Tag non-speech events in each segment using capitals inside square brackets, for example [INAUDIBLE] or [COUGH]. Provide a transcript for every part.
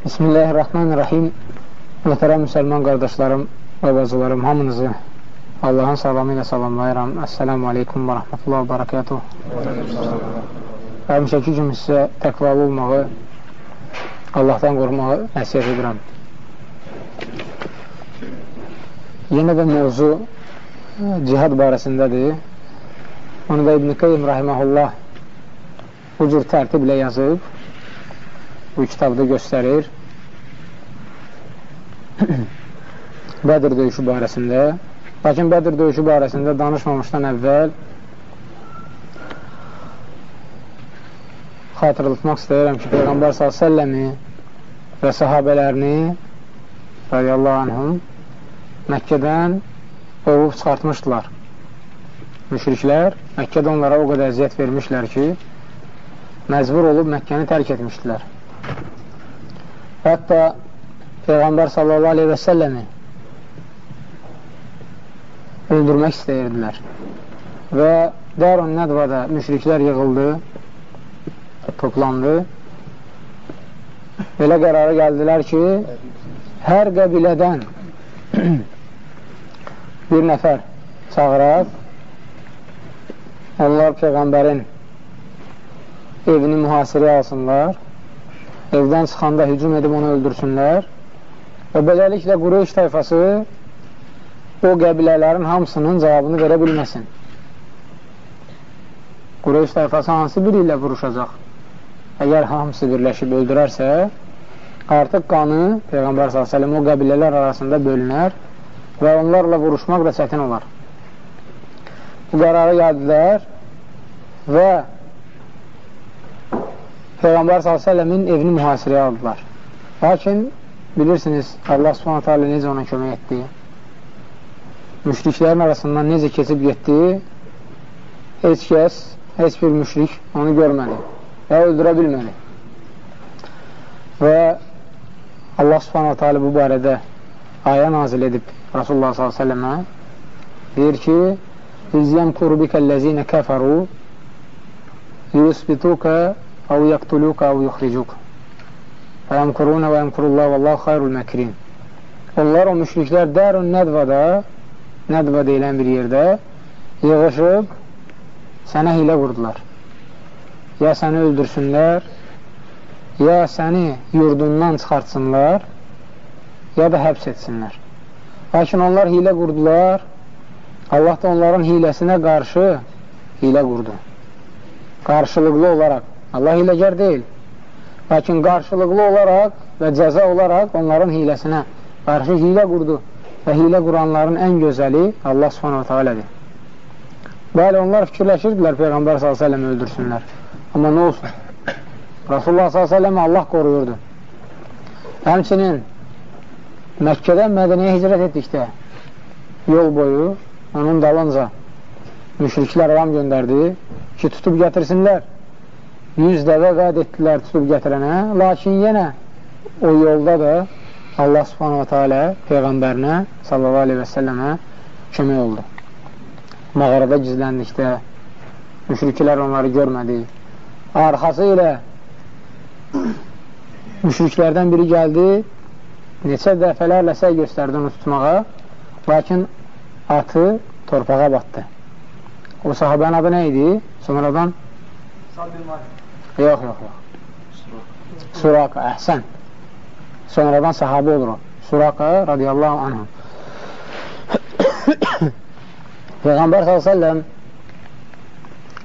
Bismillahirrahmanirrahim. Möhtərəm müsəlman qardaşlarım və bacılarım, hamınızı Allahın salamı ilə salamlayıram. Əssəlamu aleykum və rəhmətullah və barakatuh. Həmişəki kimi sizə təqvalı olmağı, Allahdan qormağı nəsiyyət edirəm. Yenə də mövzu cihad barəsindədir. Onu da İbn-i Qeym Rahiməhullah bu cür tərtiblə yazıb bu kitabda göstərir. [CLEARS THROAT] Bədir döyüşü barəsində. Lakin Bədir döyüşü barəsində danışmamışdan əvvəl xatırlatmaq istəyirəm ki, Peyğəmbər s.ə.v-i və sahabələrini radiyallahu anhum Məkkədən qovub çıxartmışdılar. Müşriklər Məkkədə onlara o qədər əziyyət vermişlər ki, məcbur olub Məkkəni tərk etmişdilər. Hətta Peyğəmbər sallallahu aleyhi və səlləmi öldürmək istəyirdilər. Və Darun Nədvada müşriklər yığıldı, toplandı. Belə qərara gəldilər ki, hər qəbilədən [CLEARS THROAT] bir nəfər çağıraq, onlar Peyğəmbərin evini mühasirə alsınlar evdən çıxanda hücum edib onu öldürsünlər və beləliklə Qureyş tayfası o qəbilələrin hamısının cavabını verə bilməsin. Qureyş tayfası hansı biri ilə vuruşacaq? Əgər hamısı birləşib öldürərsə, artıq qanı Peyğəmbər s.ə.v o qəbilələr arasında bölünər və onlarla vuruşmaq da çətin olar. Bu qərara gəldilər və Peyğəmbər s.ə.v-in evini mühasirəyə aldılar. Lakin bilirsiniz, Allah subhanətə alə necə ona kömək etdi? Müşriklərin arasından necə keçib getdi? Heç kəs, heç bir müşrik onu görmədi və öldürə bilmədi. Və Allah subhanətə alə bu barədə ayə nazil edib Rasulullah s.ə.və deyir ki, İzzəm kurbikəl-ləzinə kəfəru yusbituka أو يقتلوك أو يخرجوك فيمkuruna və yemkurullah vallahu xayrul məkrin onlar o müşriklər Dərun Nədvada Nədva deyilən bir yerdə yığışıb sənə hilə vurdular ya səni öldürsünlər ya səni yurdundan çıxartsınlar ya da həbs etsinlər lakin onlar hilə qurdular Allah da onların hiləsinə qarşı hilə qurdu qarşılıqlı olaraq Allah hiləgər deyil. Lakin qarşılıqlı olaraq və cəza olaraq onların hiləsinə qarşı hilə qurdu və hilə quranların ən gözəli Allah subhanahu tealədir. Bəli, onlar fikirləşirdilər Peyğəmbər s.ə.v öldürsünlər. Amma nə olsun? Rasulullah s.ə.v Allah qoruyurdu. Həmçinin Məkkədən Mədəniyə hicrət etdikdə yol boyu onun dalınca müşriklər adam göndərdi ki, tutub gətirsinlər 100 dəvə vəd etdilər tutub gətirənə, lakin yenə o yolda da Allah subhanahu teala Peyğəmbərinə sallallahu aleyhi və səlləmə kömək oldu. Mağarada gizləndikdə müşriklər onları görmədi. Arxası ilə [CLEARS THROAT] müşriklərdən biri gəldi, neçə dəfələrlə səy göstərdi onu tutmağa, lakin atı torpağa batdı. O sahabənin adı nə idi? Sonradan Yox, yox, yox. Suraka, əhsən. Sonradan sahabə olur o. Suraka radiyallahu anhum. [COUGHS] Peyğəmbər s.ə.v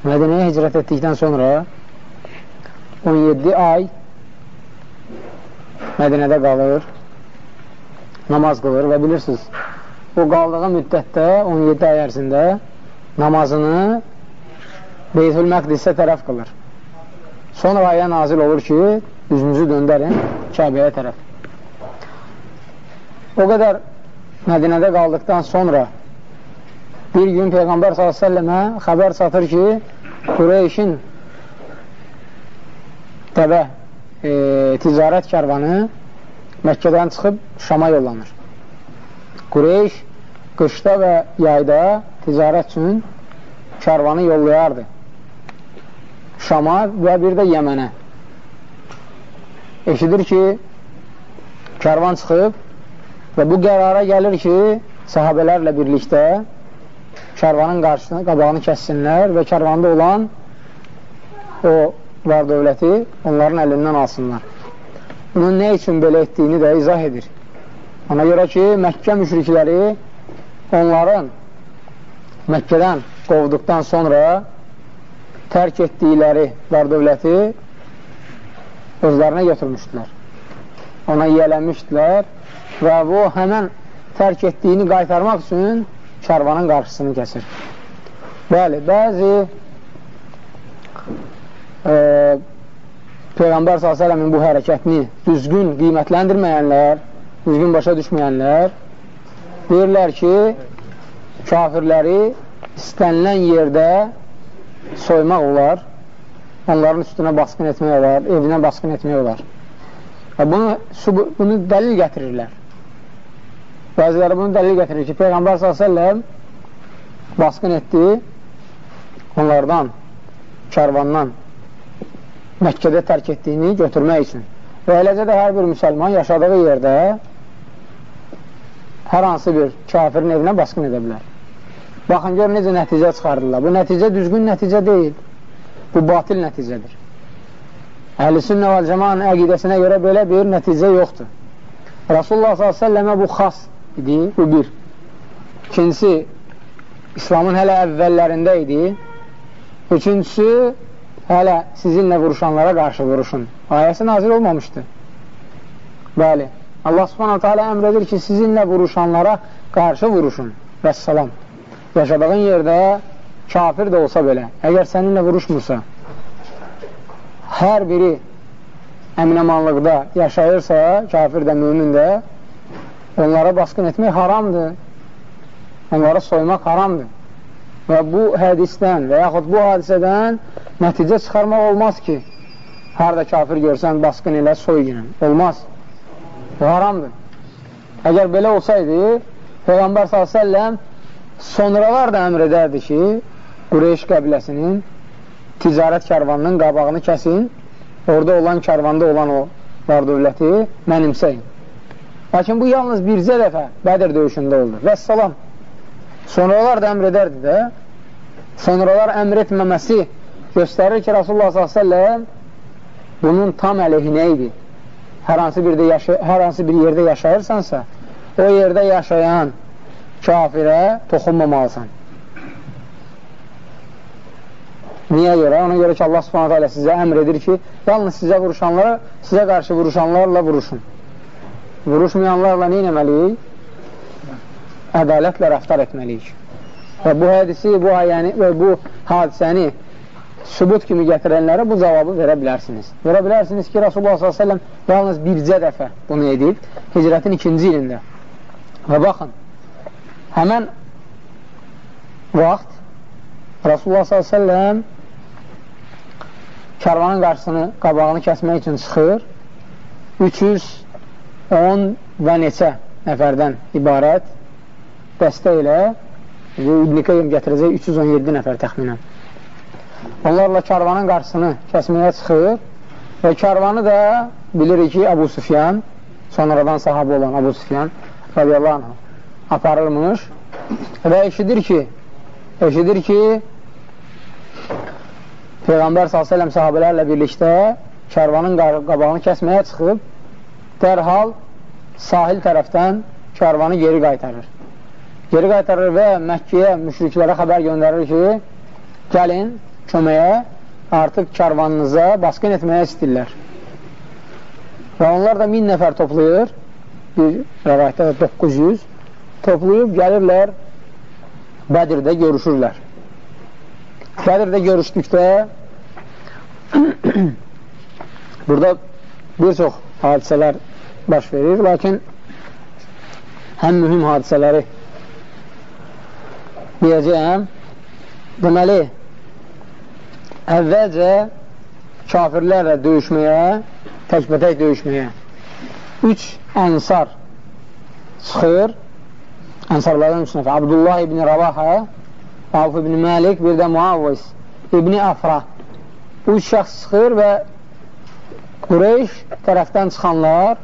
Mədinəyə hicrət etdikdən sonra 17 ay Mədinədə qalır, namaz qılır və bilirsiniz, o qaldığı müddətdə 17 ay ərzində namazını Beytül Məqdisə tərəf qılır. Sonra ayə nazil olur ki, üzünüzü döndərin Kəbəyə tərəf. O qədər Mədinədə qaldıqdan sonra bir gün Peyğəmbər s.ə.və xəbər çatır ki, Qureyşin dəvə e, ticarət kərvanı Məkkədən çıxıb Şama yollanır. Qureyş qışda və yayda ticarət üçün kərvanı yollayardı. Şama və bir də Yəmənə. Eşidir ki, Kərvan çıxıb və bu qərara gəlir ki, sahabələrlə birlikdə kərvanın qarşısına, qabağını kəssinlər və kərvanda olan o var dövləti onların əlindən alsınlar. Bunun nə üçün belə etdiyini də izah edir. Ona görə ki, Məkkə müşrikləri onların Məkkədən qovduqdan sonra tərk etdikləri var dövləti özlərinə götürmüşdülər. Ona yiyələnmişdilər və bu həmən tərk etdiyini qaytarmaq üçün kərvanın qarşısını kəsir. Bəli, bəzi e, Peyğəmbər s.ə.v-in bu hərəkətini düzgün qiymətləndirməyənlər, düzgün başa düşməyənlər deyirlər ki, kafirləri istənilən yerdə soymaq olar, onların üstünə basqın etmək olar, evinə basqın etmək olar. Və bunu, bunu dəlil gətirirlər. Bəziləri bunu dəlil gətirir ki, Peyğəmbər s.ə.v basqın etdi onlardan, kərvandan Məkkədə tərk etdiyini götürmək üçün. Və eləcə də hər bir müsəlman yaşadığı yerdə hər hansı bir kafirin evinə basqın edə bilər. Baxın, gör necə nəticə çıxardırlar. Bu nəticə düzgün nəticə deyil. Bu batil nəticədir. Əhl-i və cəmanın əqidəsinə görə belə bir nəticə yoxdur. Rasulullah s.ə.və bu xas idi, bu bir. İkincisi, İslamın hələ əvvəllərində idi. Üçüncüsü, hələ sizinlə vuruşanlara qarşı vuruşun. Ayəsi nazil olmamışdı. Bəli, Allah subhanahu teala əmr edir ki, sizinlə vuruşanlara qarşı vuruşun. Vəssalam. Yaşadığın yerdə kafir də olsa belə, əgər səninlə vuruşmursa, hər biri əminəmanlıqda yaşayırsa, kafir də, mümin də, onlara basqın etmək haramdır. Onlara soymaq haramdır. Və bu hədisdən və yaxud bu hadisədən nəticə çıxarmaq olmaz ki, harada kafir görsən, basqın ilə, soy günən. Olmaz. Bu haramdır. Əgər belə olsaydı, Peyğəmbər s.ə.v sonralar da əmr edərdi ki, Qureyş qəbiləsinin ticarət kərvanının qabağını kəsin, orada olan kərvanda olan o var dövləti mənimsəyin. Lakin bu yalnız bircə dəfə Bədir döyüşündə oldu. Və salam. Sonralar da əmr edərdi də. Sonralar əmr etməməsi göstərir ki, Rasulullah s.ə.v bunun tam əleyhinə idi. Hər hansı, bir də yaşa hər hansı bir yerdə yaşayırsansa, o yerdə yaşayan kafirə toxunmamalısan. Niyə görə? Ona görə ki, Allah subhanətə alə sizə əmr edir ki, yalnız sizə vuruşanlara, sizə qarşı vuruşanlarla vuruşun. Vuruşmayanlarla nə etməliyik? ədalətlə rəftar etməliyik. Və bu hədisi, bu ayəni və bu hadisəni sübut kimi gətirənlərə bu cavabı verə bilərsiniz. Verə bilərsiniz ki, Rasulullah s.ə.v yalnız bircə dəfə bunu edib, hicrətin ikinci ilində. Və baxın, həmən vaxt Rasulullah s.ə.v kərvanın qarşısını, qabağını kəsmək üçün çıxır, 310 və neçə nəfərdən ibarət dəstə ilə İbn-i Qeym gətirəcək 317 nəfər təxminən. Onlarla karvanın qarşısını kəsməyə çıxır və karvanı da bilirik ki, Əbu Sufyan, sonradan sahabı olan Əbu Sufyan radiyallahu anh aparılmış. Və eşidir ki, eşidir ki, Peyğəmbər s.ə.v sahabələrlə birlikdə kərvanın qabağını kəsməyə çıxıb, dərhal sahil tərəfdən kərvanı geri qaytarır. Geri qaytarır və Məkkəyə müşriklərə xəbər göndərir ki, gəlin köməyə artıq karvanınıza basqın etməyə istəyirlər. Və onlar da 1000 nəfər toplayır, bir rəvayətdə 900 toplayıb gəlirlər Bədirdə görüşürlər. Bədirdə görüşdükdə [CLEARS THROAT] burada bir çox hadisələr baş verir, lakin həm mühüm hadisələri deyəcəyəm, deməli, əvvəlcə kafirlərlə döyüşməyə, təkbətək döyüşməyə üç ənsar çıxır, ənsarlardan üç nəfər, Abdullah ibn Ravaha, Avf ibn Məlik, bir də Muavvis ibn Afra. Üç şəxs çıxır və Qureyş tərəfdən çıxanlar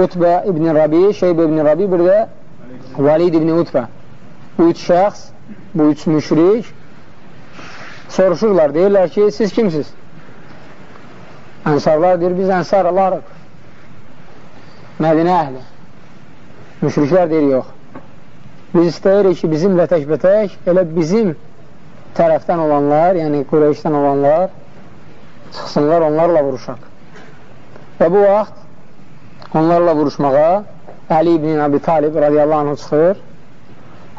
Utbə ibn Rabi, Şeybə ibn Rabi, bir də Valid ibn Utbə. Bu üç şəxs, bu üç müşrik soruşurlar, deyirlər ki, siz kimsiz? Ənsarlar deyir, biz ənsarlarıq. Mədinə əhli. Müşriklər deyir, yox. Biz istəyirik ki, bizimlə təkbətək elə bizim tərəfdən olanlar, yəni Qureyşdən olanlar çıxsınlar, onlarla vuruşaq. Və bu vaxt onlarla vuruşmağa Əli ibn Abi Talib radiyallahu anh çıxır,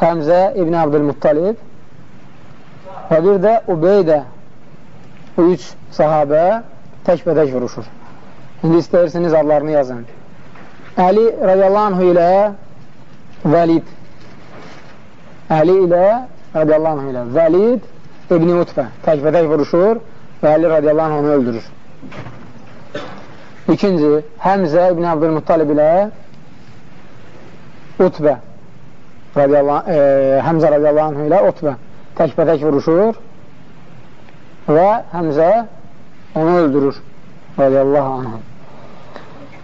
Həmzə ibn Abdülmuttalib və bir də Ubeydə bu üç sahabə təkbətək vuruşur. İndi istəyirsiniz adlarını yazın. Əli radiyallahu anh ilə Vəlid Əli ilə radiyallahu anh ilə Vəlid İbn-i Utbə təkbətək vuruşur və Əli radiyallahu anh onu öldürür. İkinci, Həmzə İbn Abdülmuttalib ilə Utbə radiyallahu, e, Həmzə radiyallahu anh ilə Utbə təkbətək vuruşur və Həmzə onu öldürür. Radiyallahu anh.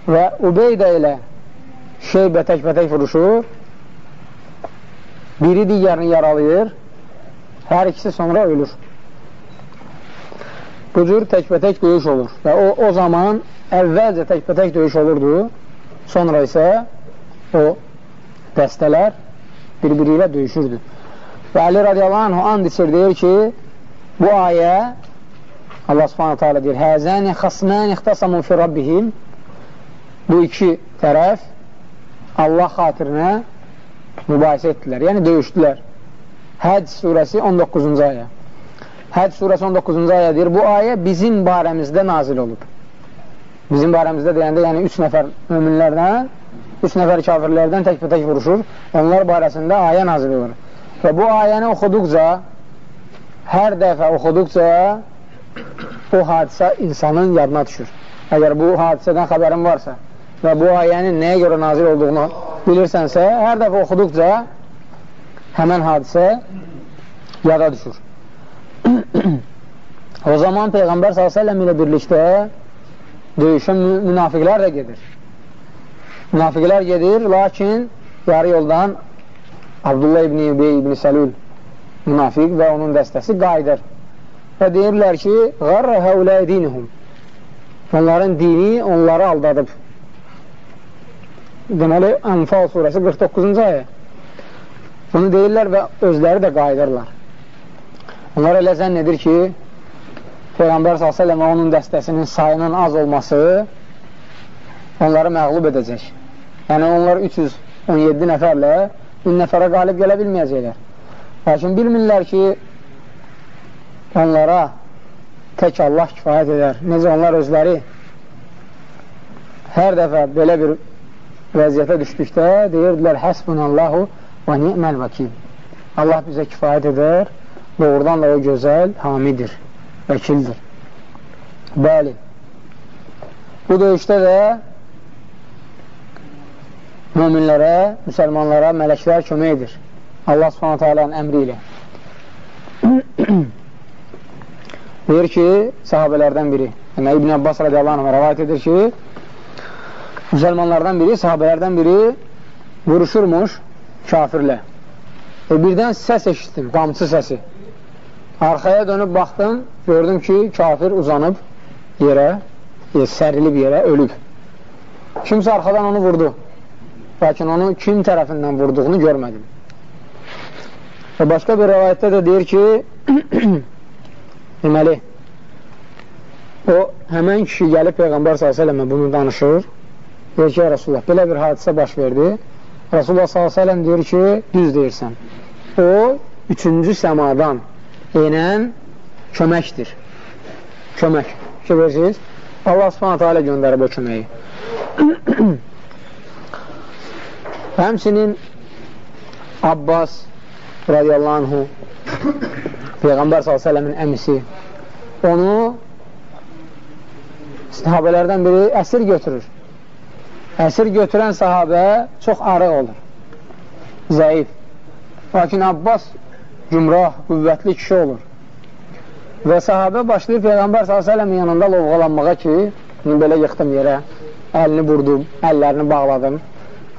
Və Ubeydə ilə Şeybə təkbətək vuruşur biri digərini yaralayır hər ikisi sonra ölür. Bu cür təkbətək döyüş olur və o, o zaman əvvəlcə təkbətək döyüş olurdu, sonra isə o dəstələr bir-biri ilə döyüşürdü. Və Əli radiyallahu anh and içir, deyir ki, bu ayə Allah subhanahu ta'ala deyir, Həzəni xasmən ixtasamun fi Rabbihim bu iki tərəf Allah xatirinə mübahisə etdilər, yəni döyüşdülər. Həc surəsi 19-cu ayə. Həc surəsi 19-cu ayə deyir, bu ayə bizim barəmizdə nazil olub. Bizim barəmizdə deyəndə, yəni 3 nəfər müminlərdən, 3 nəfər kafirlərdən tək-tək vuruşur, onlar barəsində ayə nazil olur. Və bu ayəni oxuduqca, hər dəfə oxuduqca o hadisə insanın yadına düşür. Əgər bu hadisədən xəbərin varsa və bu ayənin nəyə görə nazil olduğunu bilirsənsə, hər dəfə oxuduqca həmən hadisə yada düşür. [CLEARS THROAT] o zaman Peyğəmbər s.ə.v ilə birlikdə döyüşən münafiqlər də gedir. Münafiqlər gedir, lakin yarı yoldan Abdullah ibn Übey ibn Səlül münafiq və onun dəstəsi qayıdır. Və deyirlər ki, qarra həulə dinihum. Onların dini onları aldadıb. Deməli, Ənfal surəsi 49-cu ayə. Bunu deyirlər və özləri də qayıdırlar. Onlar elə zənn edir ki, Peyğəmbər s.ə.v və onun dəstəsinin sayının az olması onları məğlub edəcək. Yəni, onlar 317 nəfərlə 1000 nəfərə qalib gələ bilməyəcəklər. Lakin bilmirlər ki, onlara tək Allah kifayət edər. Necə onlar özləri hər dəfə belə bir vəziyyətə düşdükdə deyirdilər, həsbunallahu və ni'məl vəkil. Allah bizə kifayət edər, doğrudan da o gözəl hamidir, vəkildir. Bəli, bu döyüşdə də müminlərə, müsəlmanlara mələklər kömək edir. Allah subhanətə alənin əmri ilə. [CLEARS THROAT] Deyir ki, sahabələrdən biri, yəni İbn Abbas radiyallahu anh rəvayət edir ki, müsəlmanlardan biri, sahabələrdən biri vuruşurmuş kafirlə. E, birdən səs eşitdim, qamçı səsi. Arxaya dönüb baxdım, gördüm ki, kafir uzanıb yerə, e, sərilib yerə, ölüb. Kimsə arxadan onu vurdu. Lakin onu kim tərəfindən vurduğunu görmədim. Və başqa bir rəvayətdə də deyir ki, [CLEARS THROAT] deməli, o, həmən kişi gəlib Peyğəmbər s.ə.və bunu danışır. Deyir ki, Rasulullah, belə bir hadisə baş verdi. Rasulullah s.ə.v deyir ki, düz deyirsən. O, üçüncü səmadan enən köməkdir. Kömək. Ki, verirsiniz? Allah s.ə.v göndərib o köməyi. [CLEARS THROAT] Həmçinin Abbas radiyallahu anhu Peyğəmbər s.ə.v-in əmisi onu sahabələrdən biri əsir götürür. Əsir götürən sahabə çox arıq olur, zəif. Lakin Abbas cümrah, qüvvətli kişi olur. Və sahabə başlayır Peyğəmbər s.ə.v-in yanında lovğalanmağa ki, belə yıxdım yerə, əlini vurdum, əllərini bağladım.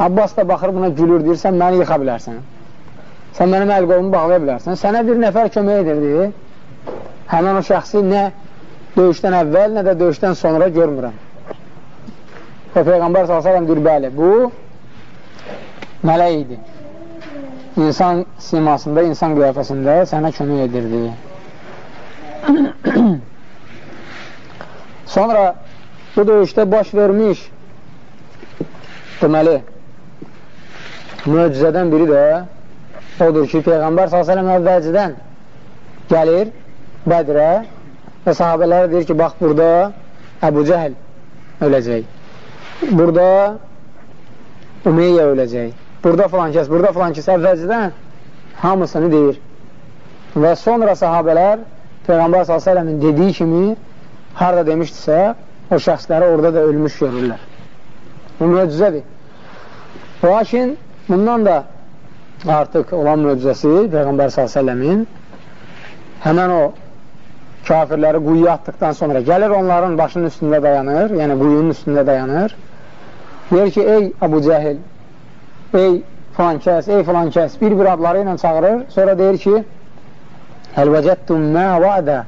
Abbas da baxır buna gülür, deyir, sən məni yıxa bilərsən. Sən mənim əl qolumu bağlaya bilərsən. Sənə bir nəfər kömək edirdi. Həmən o şəxsi nə döyüşdən əvvəl, nə də döyüşdən sonra görmürəm. Və Peyğəmbər s.ə.v deyir, bəli, bu mələk idi. İnsan simasında, insan qiyafəsində sənə kömək edirdi. Sonra bu döyüşdə baş vermiş deməli möcüzədən biri də odur ki, Peyğəmbər s.ə.v əvvəlcədən gəlir Bədirə və sahabələrə deyir ki, bax, burada Əbu Cəhəl öləcək. Burada Umeyyə öləcək. Burada filan kəs, burada filan kəs əvvəlcədən hamısını deyir. Və sonra sahabələr Peyğəmbər s.ə.v-in dediyi kimi harada demişdisə, o şəxsləri orada da ölmüş görürlər. Bu möcüzədir. Lakin bundan da artıq olan möcüzəsi Peyğəmbər s.ə.v-in həmən o kafirləri quyuya atdıqdan sonra gəlir onların başının üstündə dayanır, yəni quyunun üstündə dayanır. Deyir ki, ey Abu Cəhil, ey filan kəs, ey filan kəs, bir-bir adları ilə çağırır. Sonra deyir ki, Həl vəcəttum mə vədə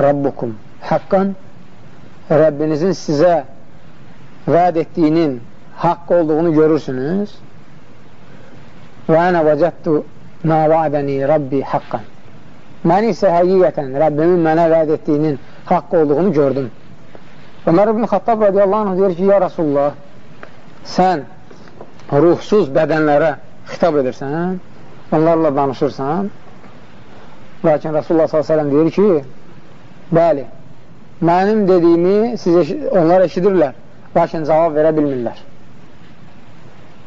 Rabbukum haqqan Rəbbinizin sizə vəd etdiyinin haqq olduğunu görürsünüz. Və ənə vəcəttu mə vədəni Rabbi haqqan. Mən isə həqiqətən Rəbbimin mənə vəd etdiyinin haqq olduğunu gördüm. Ömər ibn Xattab radiyallahu anh deyir ki, ya Rasulullah, sən ruhsuz bədənlərə xitab edirsən, onlarla danışırsan, lakin Rasulullah s.ə.v deyir ki, bəli, mənim dediyimi siz eş onlar eşidirlər, lakin cavab verə bilmirlər.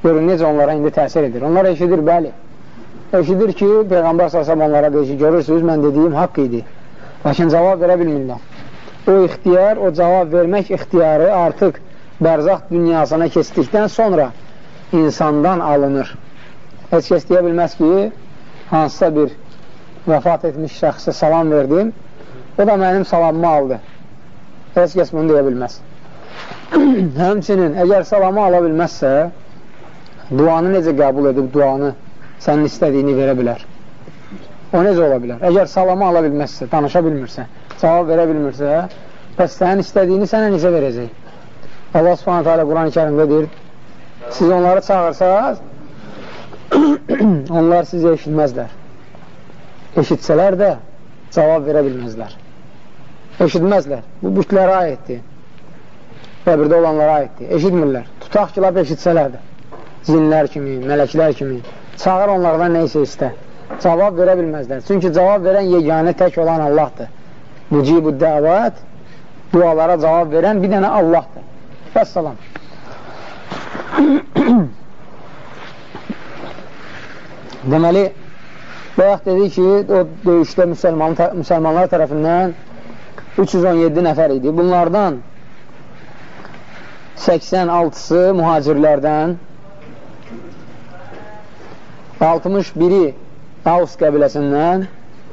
Görün, necə onlara indi təsir edir. Onlar eşidir, bəli. Eşidir ki, Peyğəmbər s.ə.v onlara deyir ki, görürsünüz, mən dediyim haqq idi. Lakin cavab verə bilmirlər. O ixtiyar, o cavab vermək ixtiyarı artıq bərzaq dünyasına keçdikdən sonra insandan alınır. Heç kəs deyə bilməz ki, hansısa bir vəfat etmiş şəxsə salam verdim, o da mənim salamımı aldı. Heç kəs bunu deyə bilməz. [CLEARS THROAT] Həmçinin, əgər salamı ala bilməzsə, duanı necə qəbul edib duanı sənin istədiyini verə bilər? O necə ola bilər? Əgər salamı ala bilməzsə, danışa bilmirsə, cavab verə bilmirsə, bəs sənin istədiyini sənə necə verəcək? Allah subhanətə alə Quran-ı kərimdə deyir, siz onları çağırsaq, [CLEARS THROAT] onlar sizə eşitməzlər. Eşitsələr də cavab verə bilməzlər eşitməzlər. Bu bütlərə aiddir. Qəbirdə olanlara aiddir. Eşitmirlər. Tutaq ki, lab eşitsələr də. Zinlər kimi, mələklər kimi. Çağır onlardan neysə istə. Cavab verə bilməzlər. Çünki cavab verən yeganə tək olan Allahdır. Mücibu dəvat dualara cavab verən bir dənə Allahdır. Vəssalam. [CLEARS THROAT] Deməli, bayaq dedik ki, o döyüşdə müsəlman, müsəlmanlar tərəfindən 317 nəfər idi. Bunlardan 86-sı mühacirlərdən, 61-i Avs qəbiləsindən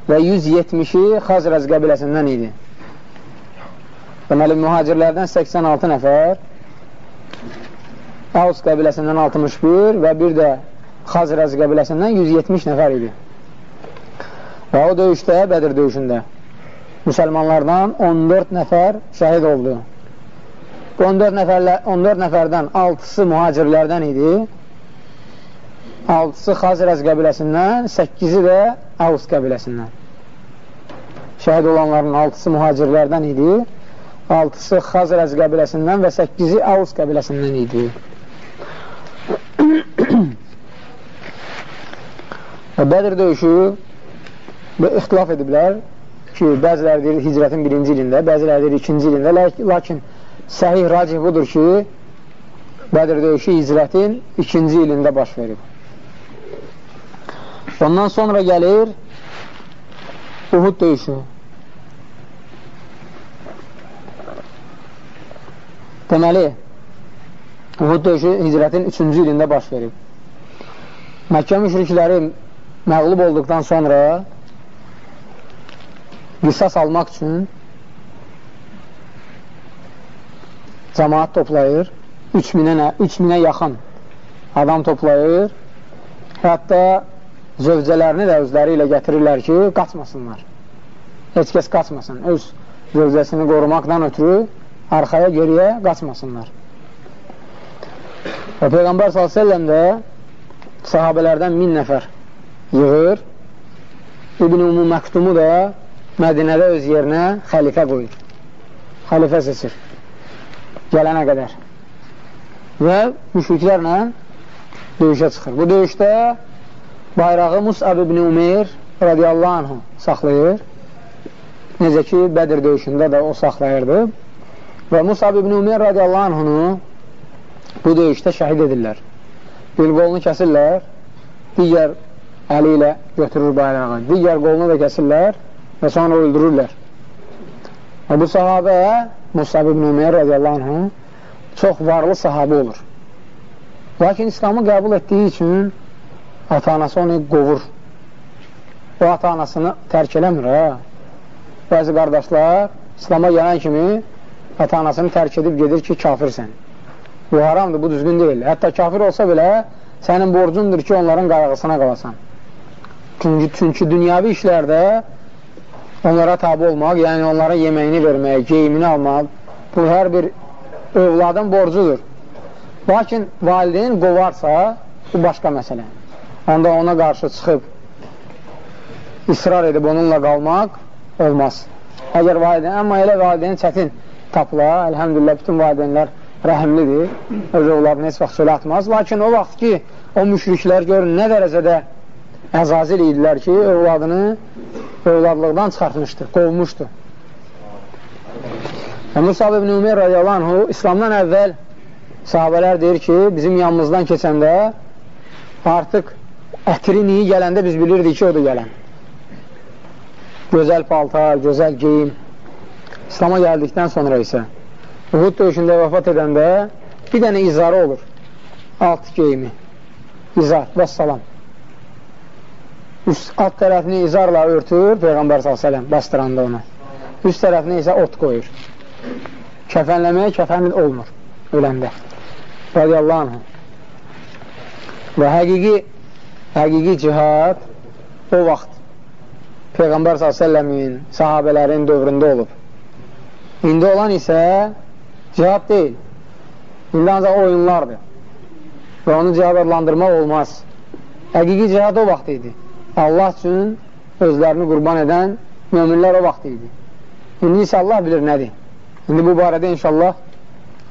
və 170-i Xazrəz qəbiləsindən idi. Deməli, mühacirlərdən 86 nəfər, Avs qəbiləsindən 61 və bir də Xazrəz qəbiləsindən 170 nəfər idi. Və o döyüşdə, Bədir döyüşündə müsəlmanlardan 14 nəfər şəhid oldu. 14, nəfərlə, 14 nəfərdən 6-sı mühacirlərdən idi, 6-sı Xazirəz qəbiləsindən, 8-i də Əvs qəbiləsindən. Şəhid olanların 6-sı mühacirlərdən idi, 6-sı Xazirəz qəbiləsindən və 8-i Əvs qəbiləsindən idi. [COUGHS] Bədir döyüşü ixtilaf ediblər ki, bəziləri deyir hicrətin birinci ilində, bəziləri deyir ikinci ilində, lakin səhih racih budur ki, Bədir döyüşü hicrətin ikinci ilində baş verib. Ondan sonra gəlir Uhud döyüşü. Deməli, Uhud döyüşü hicrətin üçüncü ilində baş verib. Məkkə müşrikləri məqlub olduqdan sonra qisas almaq üçün cəmaat toplayır 3000-ə 3000-ə yaxın adam toplayır. Hətta zövcələrini də özləri ilə gətirirlər ki, qaçmasınlar. Heç kəs qaçmasın. Öz zövcəsini qorumaqdan ötürü arxaya, geriyə qaçmasınlar. Və Peyğəmbər s.ə.v də sahabələrdən min nəfər yığır. İbn-i Umu Məktumu da Mədinədə öz yerinə xəlifə qoyur. Xəlifə seçir. Gələnə qədər. Və müşriklərlə döyüşə çıxır. Bu döyüşdə bayrağı Musab ibn Umeyr radiyallahu anhu saxlayır. Necə ki, Bədir döyüşündə də o saxlayırdı. Və Musab ibn Umeyr radiyallahu anhunu bu döyüşdə şəhid edirlər. Bir qolunu kəsirlər, digər əli ilə götürür bayrağı, digər qolunu da kəsirlər və sonra öldürürlər. Və bu sahabə Musab ibn Umeyr radiyallahu anhu çox varlı sahabə olur. Lakin İslamı qəbul etdiyi üçün ata-anası onu qovur. O ata-anasını tərk eləmir, ha. Bəzi qardaşlar İslama gələn kimi ata-anasını tərk edib gedir ki, kafirsən. Bu haramdır, bu düzgün deyil. Hətta kafir olsa belə sənin borcundur ki, onların qayğısına qalasan. Çünki, çünki dünyavi işlərdə onlara tabi olmaq, yəni onlara yeməyini vermək, geyimini almaq, bu hər bir övladın borcudur. Lakin valideyn qovarsa, bu başqa məsələ. Onda ona qarşı çıxıb israr edib onunla qalmaq olmaz. Əgər valideyn, amma elə valideyn çətin tapıla, əlhəmdülillah bütün valideynlər rəhimlidir, öz övladını heç vaxt sölə atmaz. Lakin o vaxt ki, o müşriklər görün nə dərəcədə əzazil idilər ki, övladını övladlıqdan çıxartmışdı, qovmuşdu. Musab ibn Umeyr radiyallahu anhu İslamdan əvvəl sahabələr deyir ki, bizim yanımızdan keçəndə artıq ətrin iyi gələndə biz bilirdik ki, odur gələn. Gözəl paltar, gözəl geyim. İslama gəldikdən sonra isə Uhud döyüşündə vəfat edəndə bir dənə izarı olur. Alt geyimi. İzar, və salam. Üst, alt tərəfini izarla örtür Peyğəmbər s.ə.v bastıranda onu. Üst tərəfini isə ot qoyur. Kəfənləməyə kəfən olmur öləndə. Radiyallahu anh. Və həqiqi, həqiqi cihad o vaxt Peyğəmbər s.ə.v-in sahabələrin dövründə olub. İndi olan isə cihad deyil. İndi ancaq oyunlardır. Və onu cihad adlandırmaq olmaz. Həqiqi cihad o vaxt idi. Allah üçün özlərini qurban edən möminlər o vaxt idi. İndi isə Allah bilir nədir. İndi bu barədə inşallah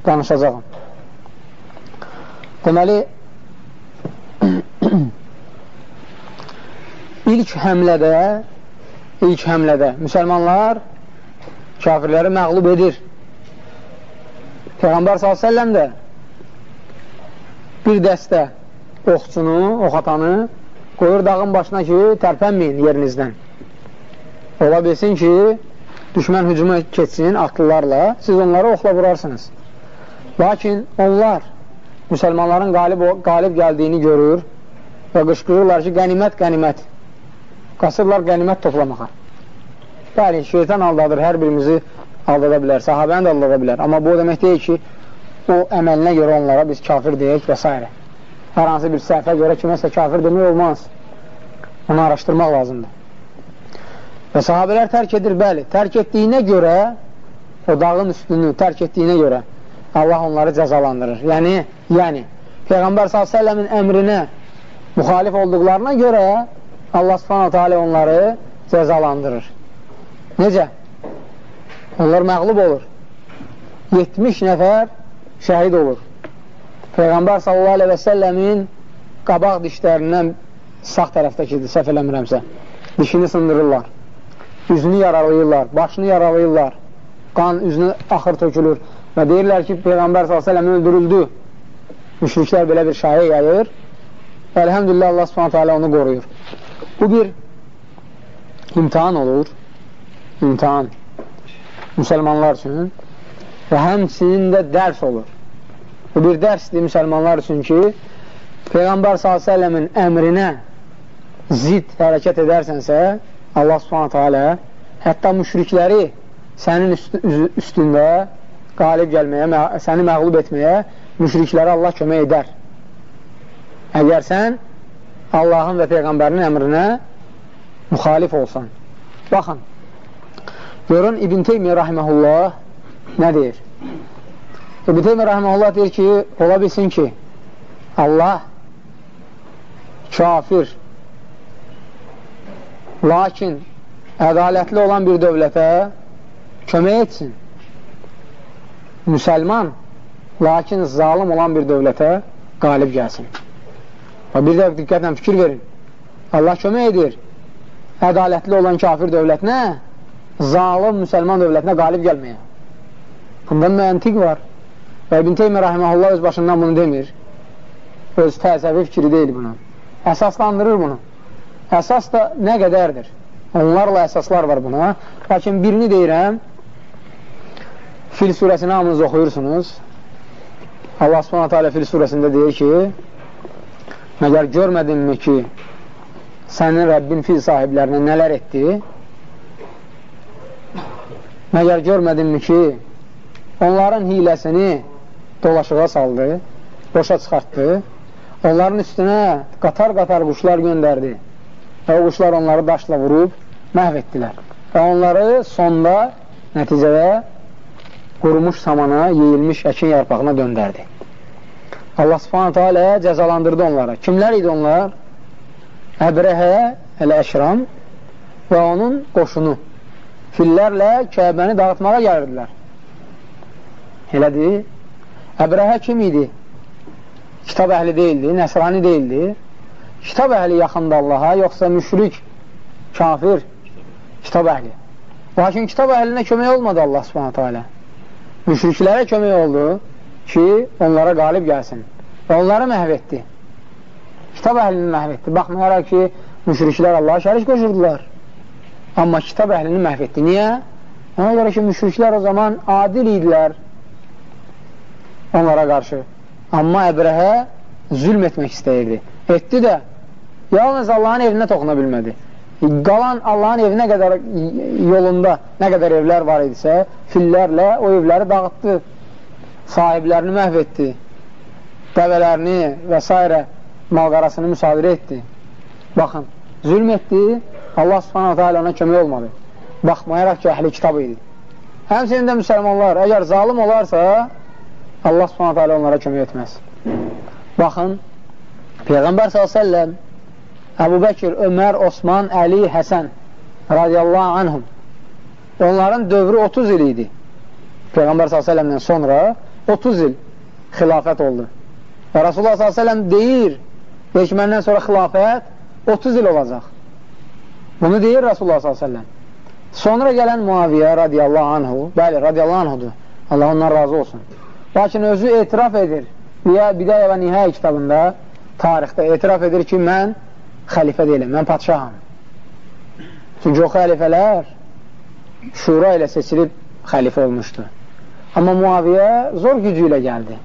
danışacaqım. Deməli, [CLEARS THROAT] ilk həmlədə ilk həmlədə müsəlmanlar kafirləri məqlub edir. Peyğəmbər s.ə.v də bir dəstə oxçunu, oxatanı qoyur dağın başına ki, tərpənməyin yerinizdən. Ola bilsin ki, düşmən hücuma keçsin atlılarla, siz onları oxla vurarsınız. Lakin onlar müsəlmanların qalib, qalib gəldiyini görür və qışqırırlar ki, qənimət, qənimət. Qasırlar qənimət toplamağa. Bəli, şeytan aldadır, hər birimizi aldada bilər, sahabəni də aldada bilər. Amma bu o demək deyil ki, o əməlinə görə onlara biz kafir deyək və s. Hər hansı bir səhvə görə kiməsə kafir demək olmaz. Onu araşdırmaq lazımdır. Və sahabələr tərk edir, bəli, tərk etdiyinə görə, o dağın üstünü tərk etdiyinə görə Allah onları cəzalandırır. Yəni, yəni Peyğəmbər s.ə.v-in əmrinə müxalif olduqlarına görə Allah subhanahu onları cəzalandırır. Necə? Onlar məqlub olur. 70 nəfər şəhid olur. Peyğəmbər sallallahu aleyhi və səlləmin qabaq dişlərindən sağ tərəfdəkidir, səhv eləmirəmsə. Dişini sındırırlar. Üzünü yaralayırlar, başını yaralayırlar. Qan üzünü axır tökülür. Və deyirlər ki, Peyğəmbər s.ə.v öldürüldü. Müşriklər belə bir şayə yayır. Əlhəmdülillah Allah subhanətə onu qoruyur. Bu bir imtihan olur. İmtihan müsəlmanlar üçün və həmçinin də dərs olur. Bu bir dərsdir müsəlmanlar üçün ki, Peyğəmbər s.ə.v-in əmrinə zid hərəkət edərsənsə, Allah alə hətta müşrikləri sənin üst üstündə qalib gəlməyə, səni məğlub etməyə müşriklərə Allah kömək edər. Əgər sən Allahın və Peyğəmbərinin əmrinə müxalif olsan. Baxın, görün İbn Teymiyyə rahiməhullah nə deyir? İbn Teymiyyə rahiməhullah deyir ki, ola bilsin ki, Allah kafir lakin ədalətli olan bir dövlətə kömək etsin. Müsəlman lakin zalim olan bir dövlətə qalib gəlsin. Bir də diqqətlə fikir verin. Allah kömək edir. Ədalətli olan kafir dövlətinə, zalim müsəlman dövlətinə qalib gəlməyə. Bundan məntiq var. Və İbn Teymiyyə rahiməhullah öz başından bunu demir. Öz fəlsəfi fikri deyil bunu. Əsaslandırır bunu. Əsas da nə qədərdir? Onlarla əsaslar var buna. Lakin birini deyirəm, Fil surəsini hamınız oxuyursunuz. Allah subhanətə alə Fil surəsində deyir ki, məgər görmədinmi ki, sənin Rəbbin fil sahiblərinə nələr etdi? Məgər görmədinmi ki, onların hiləsini dolaşığa saldı, boşa çıxartdı, onların üstünə qatar-qatar quşlar göndərdi və o quşlar onları daşla vurub məhv etdilər və onları sonda nəticədə qurumuş samana, yeyilmiş əkin yarpağına döndərdi. Allah subhanətə alə cəzalandırdı onlara. Kimlər idi onlar? Əbrəhə, Əl-Əşram və onun qoşunu fillərlə Kəbəni dağıtmağa gəlirdilər. Elədir. Əbrəhə kim idi? Kitab əhli deyildi, nəsrani deyildi. Kitab əhli yaxında Allaha, yoxsa müşrik, kafir, kitab əhli. Lakin kitab əhlinə kömək olmadı Allah subhanətə alə. Müşriklərə kömək oldu ki, onlara qalib gəlsin. Və onları məhv etdi. Kitab əhlini məhv etdi. Baxmayaraq ki, müşriklər Allaha şərik qoşurdular. Amma kitab əhlini məhv etdi. Niyə? Ona görə ki, müşriklər o zaman adil idilər onlara qarşı. Amma Əbrəhə zülm etmək istəyirdi. Etdi də, yalnız Allahın evinə toxuna bilmədi. Qalan Allahın evinə qədər yolunda nə qədər evlər var idisə, fillərlə o evləri dağıtdı, sahiblərini məhv etdi, dəvələrini və s. malqarasını müsadirə etdi. Baxın, zülm etdi, Allah subhanahu teala ona kömək olmadı. Baxmayaraq ki, əhli kitab idi. Həmsinin də müsəlmanlar, əgər zalim olarsa, Allah subhanahu teala onlara kömək etməz. Baxın, Peyğəmbər s.ə.v Əbu Bəkir, Ömər, Osman, Əli, Həsən radiyallahu anhum onların dövrü 30 il idi. Peyğəmbər s.ə.v-dən sonra 30 il xilafət oldu. Və Rasulullah s.ə.v deyir, deyir ki, məndən sonra xilafət 30 il olacaq. Bunu deyir Rasulullah s.ə.v. Sonra gələn Muaviyyə radiyallahu anhu, bəli, radiyallahu anhudur. Allah ondan razı olsun. Lakin özü etiraf edir. Bidayə və Nihəyə kitabında tarixdə etiraf edir ki, mən xəlifə deyiləm, mən patşaham. Çünki o xəlifələr şura ilə seçilib xəlifə olmuşdu. Amma Muaviyyə zor gücü ilə gəldi.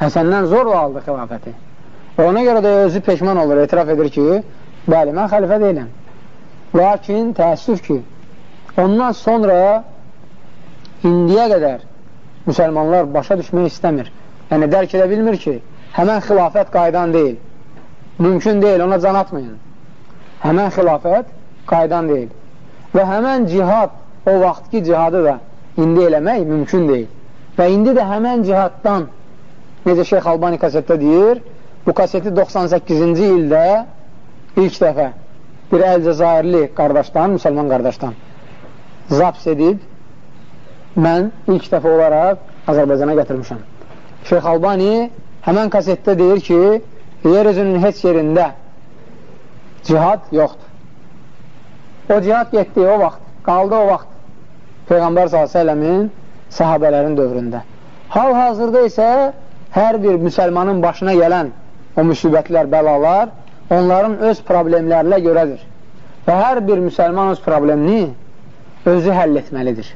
Həsəndən zorla aldı xilafəti. Ona görə də özü peşman olur, etiraf edir ki, bəli, mən xəlifə deyiləm. Lakin təəssüf ki, ondan sonra indiyə qədər müsəlmanlar başa düşmək istəmir. Yəni, dərk edə bilmir ki, həmən xilafət qaydan deyil. Mümkün deyil, ona can atmayın. Həmən xilafət qaydan deyil. Və həmən cihad, o vaxtki cihadı da indi eləmək mümkün deyil. Və indi də həmən cihaddan, necə Şeyx Albani kasetdə deyir, bu kaseti 98-ci ildə ilk dəfə bir Əlcəzairli qardaşdan, müsəlman qardaşdan zaps edib mən ilk dəfə olaraq Azərbaycana gətirmişəm. Şeyx Albani həmən kasetdə deyir ki, yer üzünün heç yerində cihad yoxdur. O cihad getdi o vaxt, qaldı o vaxt Peyğəmbər s.ə.v-in sahabələrin dövründə. Hal-hazırda isə hər bir müsəlmanın başına gələn o müsibətlər, bəlalar onların öz problemlərlə görədir. Və hər bir müsəlman öz problemini özü həll etməlidir.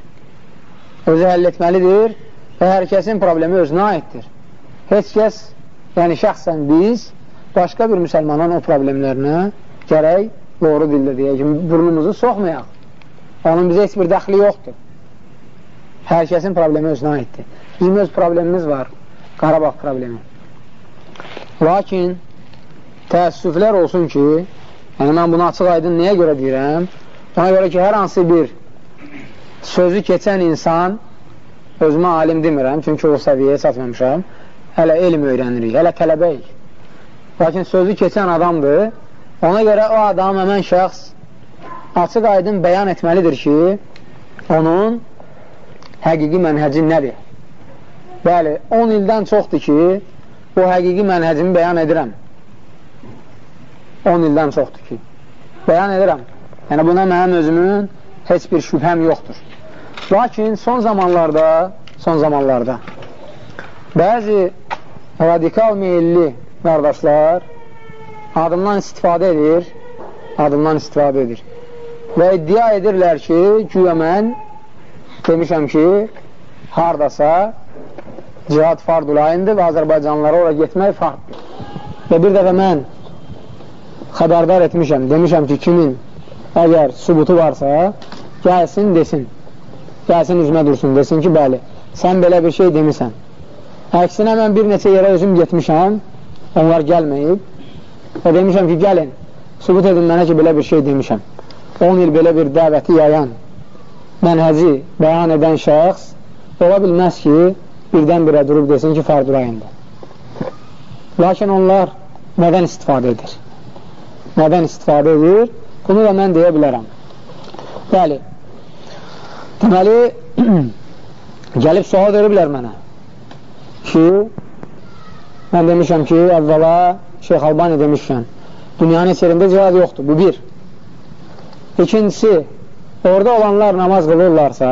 Özü həll etməlidir və hər kəsin problemi özünə aiddir. Heç kəs, yəni şəxsən biz, başqa bir müsəlmanın o problemlərinə gərək doğru dildə deyək ki, burnumuzu soxmayaq. Onun bizə heç bir dəxli yoxdur. Hər kəsin problemi özünə aiddir. Bizim öz problemimiz var. Qarabağ problemi. Lakin təəssüflər olsun ki, yəni mən bunu açıq aydın niyə görə deyirəm? Ona görə ki, hər hansı bir sözü keçən insan, özümə alim demirəm, çünki o səviyyəyə çatmamışam, hələ elm öyrənirik, hələ tələbəyik. Lakin sözü keçən adamdır, ona görə o adam, həmən şəxs açıq aydın bəyan etməlidir ki, onun həqiqi mənhəci nədir? Bəli, 10 ildən çoxdur ki, o həqiqi mənhəcimi bəyan edirəm. 10 ildən çoxdur ki, bəyan edirəm. Yəni, buna mənim özümün heç bir şübhəm yoxdur. Lakin son zamanlarda, son zamanlarda bəzi radikal meyilli qardaşlar adımdan istifadə edir, adımdan istifadə edir və iddia edirlər ki, güya mən demişəm ki, haradasa cihad fardul ayındır və Azərbaycanlara ora getmək farddır. Və bir dəfə mən xəbərdar etmişəm, demişəm ki, kimin əgər sübutu varsa, gəlsin, desin gəlsin üzmə dursun, desin ki, bəli, sən belə bir şey demisən. Əksinə mən bir neçə yerə özüm getmişəm, onlar gəlməyib və demişəm ki, gəlin, sübut edin mənə ki, belə bir şey demişəm. 10 il belə bir dəvəti yayan, mənhəci bəyan edən şəxs ola bilməz ki, birdən-birə durub desin ki, fardur ayındır. Lakin onlar nədən istifadə edir? Nədən istifadə edir? Bunu da mən deyə bilərəm. Bəli, Deməli, [CLEARS THROAT] gəlib sual veriblər mənə ki, mən demişəm ki, əvvəla Şeyx Albani demişkən, dünyanın içərində cihad yoxdur, bu bir. İkincisi, orada olanlar namaz qılırlarsa,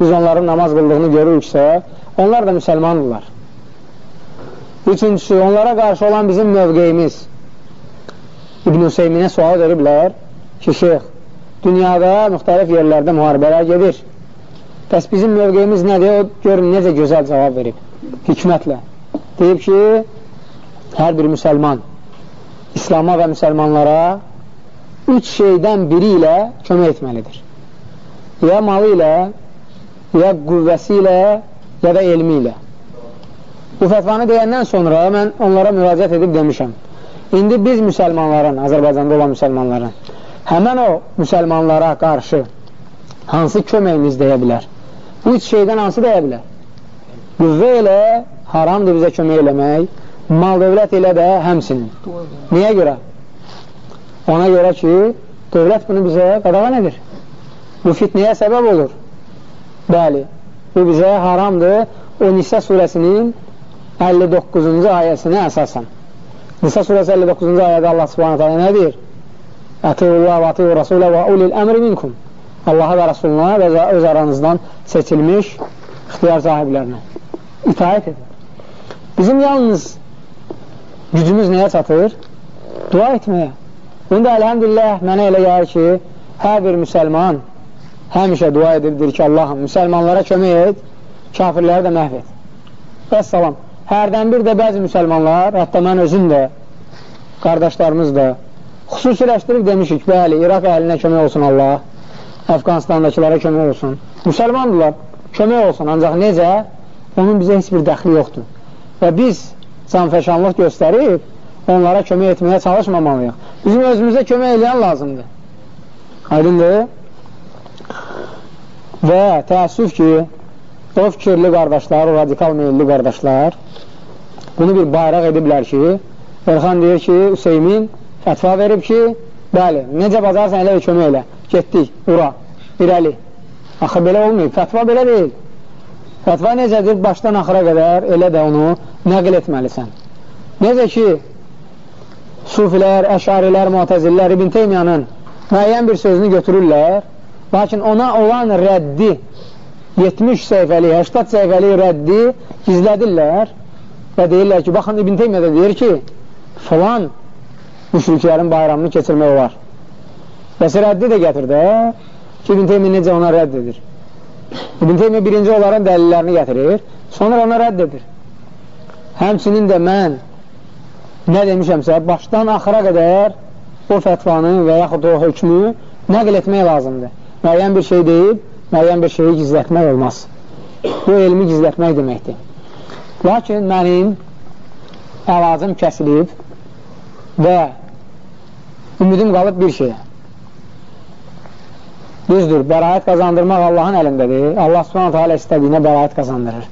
biz onların namaz qıldığını görürüksə, onlar da müsəlmandırlar. Üçüncüsü, onlara qarşı olan bizim mövqeyimiz İbn-i Hüseyminə sual veriblər ki, şeyx, dünyada müxtəlif yerlərdə müharibələr gedir. Bəs bizim mövqeyimiz nədir? O, görün, necə gözəl cavab verib, hikmətlə. Deyib ki, hər bir müsəlman İslama və müsəlmanlara üç şeydən biri ilə kömək etməlidir. Ya malı ilə, ya qüvvəsi ilə, ya da elmi ilə. Bu fətvanı deyəndən sonra mən onlara müraciət edib demişəm. İndi biz müsəlmanların, Azərbaycanda olan müsəlmanların, həmən o müsəlmanlara qarşı hansı köməyimiz deyə bilər? Bu üç şeydən hansı deyə bilər? Qüvvə ilə haramdır bizə kömək eləmək, mal dövlət ilə də həmsinin. Niyə görə? Ona görə ki, dövlət bunu bizə qadağan edir. Bu fitnəyə səbəb olur. Bəli, bu bizə haramdır. O Nisa surəsinin 59-cu ayəsinə əsasən. Nisa surəsi 59-cu ayədə Allah subhanətə nə deyir? Ətiyullah və ətiyur rasulə və ulil əmri minkum. Allaha və Rasuluna və öz aranızdan seçilmiş ixtiyar sahiblərinə itaət edin. Bizim yalnız gücümüz nəyə çatır? Dua etməyə. Bunda əlhəmdülillah mənə elə gəlir ki, hər bir müsəlman həmişə dua edirdir ki, Allahım, müsəlmanlara kömək et, kafirləri də məhv et. Bəs salam. Hərdən bir də bəzi müsəlmanlar, hətta mən özüm də, qardaşlarımız da, xüsusiləşdirib demişik, bəli, İraq əhlinə kömək olsun Allah. Əfqanistandakılara kömək olsun. Müsəlmandırlar, kömək olsun. Ancaq necə? Onun bizə heç bir dəxli yoxdur. Və biz canfəşanlıq göstərib, onlara kömək etməyə çalışmamalıyıq. Bizim özümüzə kömək edən lazımdır. Aydındır. Və təəssüf ki, o fikirli qardaşlar, o radikal meyilli qardaşlar bunu bir bayraq ediblər ki, Erxan deyir ki, Hüseymin fətva verib ki, bəli, necə bacarsan elə kömək elə getdik, ura, irəli. Axı belə olmayıb, fətva belə deyil. Fətva necədir? Başdan axıra qədər elə də onu nəql etməlisən. Necə ki, sufilər, əşarilər, müətəzillər İbn Teymiyanın müəyyən bir sözünü götürürlər, lakin ona olan rəddi 70 səhifəli, 80 səhifəli rəddi gizlədirlər və deyirlər ki, baxın İbn Teymiyyə də deyir ki, falan müşriklərin bayramını keçirmək olar. Bəs rəddi də gətir də ki, İbn Teymiyyə necə ona rədd edir. İbn Teymiyyə birinci onların dəlillərini gətirir, sonra ona rədd edir. Həmçinin də mən nə demişəmsə, başdan axıra qədər o fətvanı və yaxud o hökmü nəql etmək lazımdır. Müəyyən bir şey deyib, müəyyən bir şeyi gizlətmək olmaz. Bu elmi gizlətmək deməkdir. Lakin mənim əlacım kəsilib və ümidim qalıb bir şeyə. Düzdür, bəraət qazandırmaq Allahın əlindədir. Allah subhanətə alə istədiyinə bəraət qazandırır.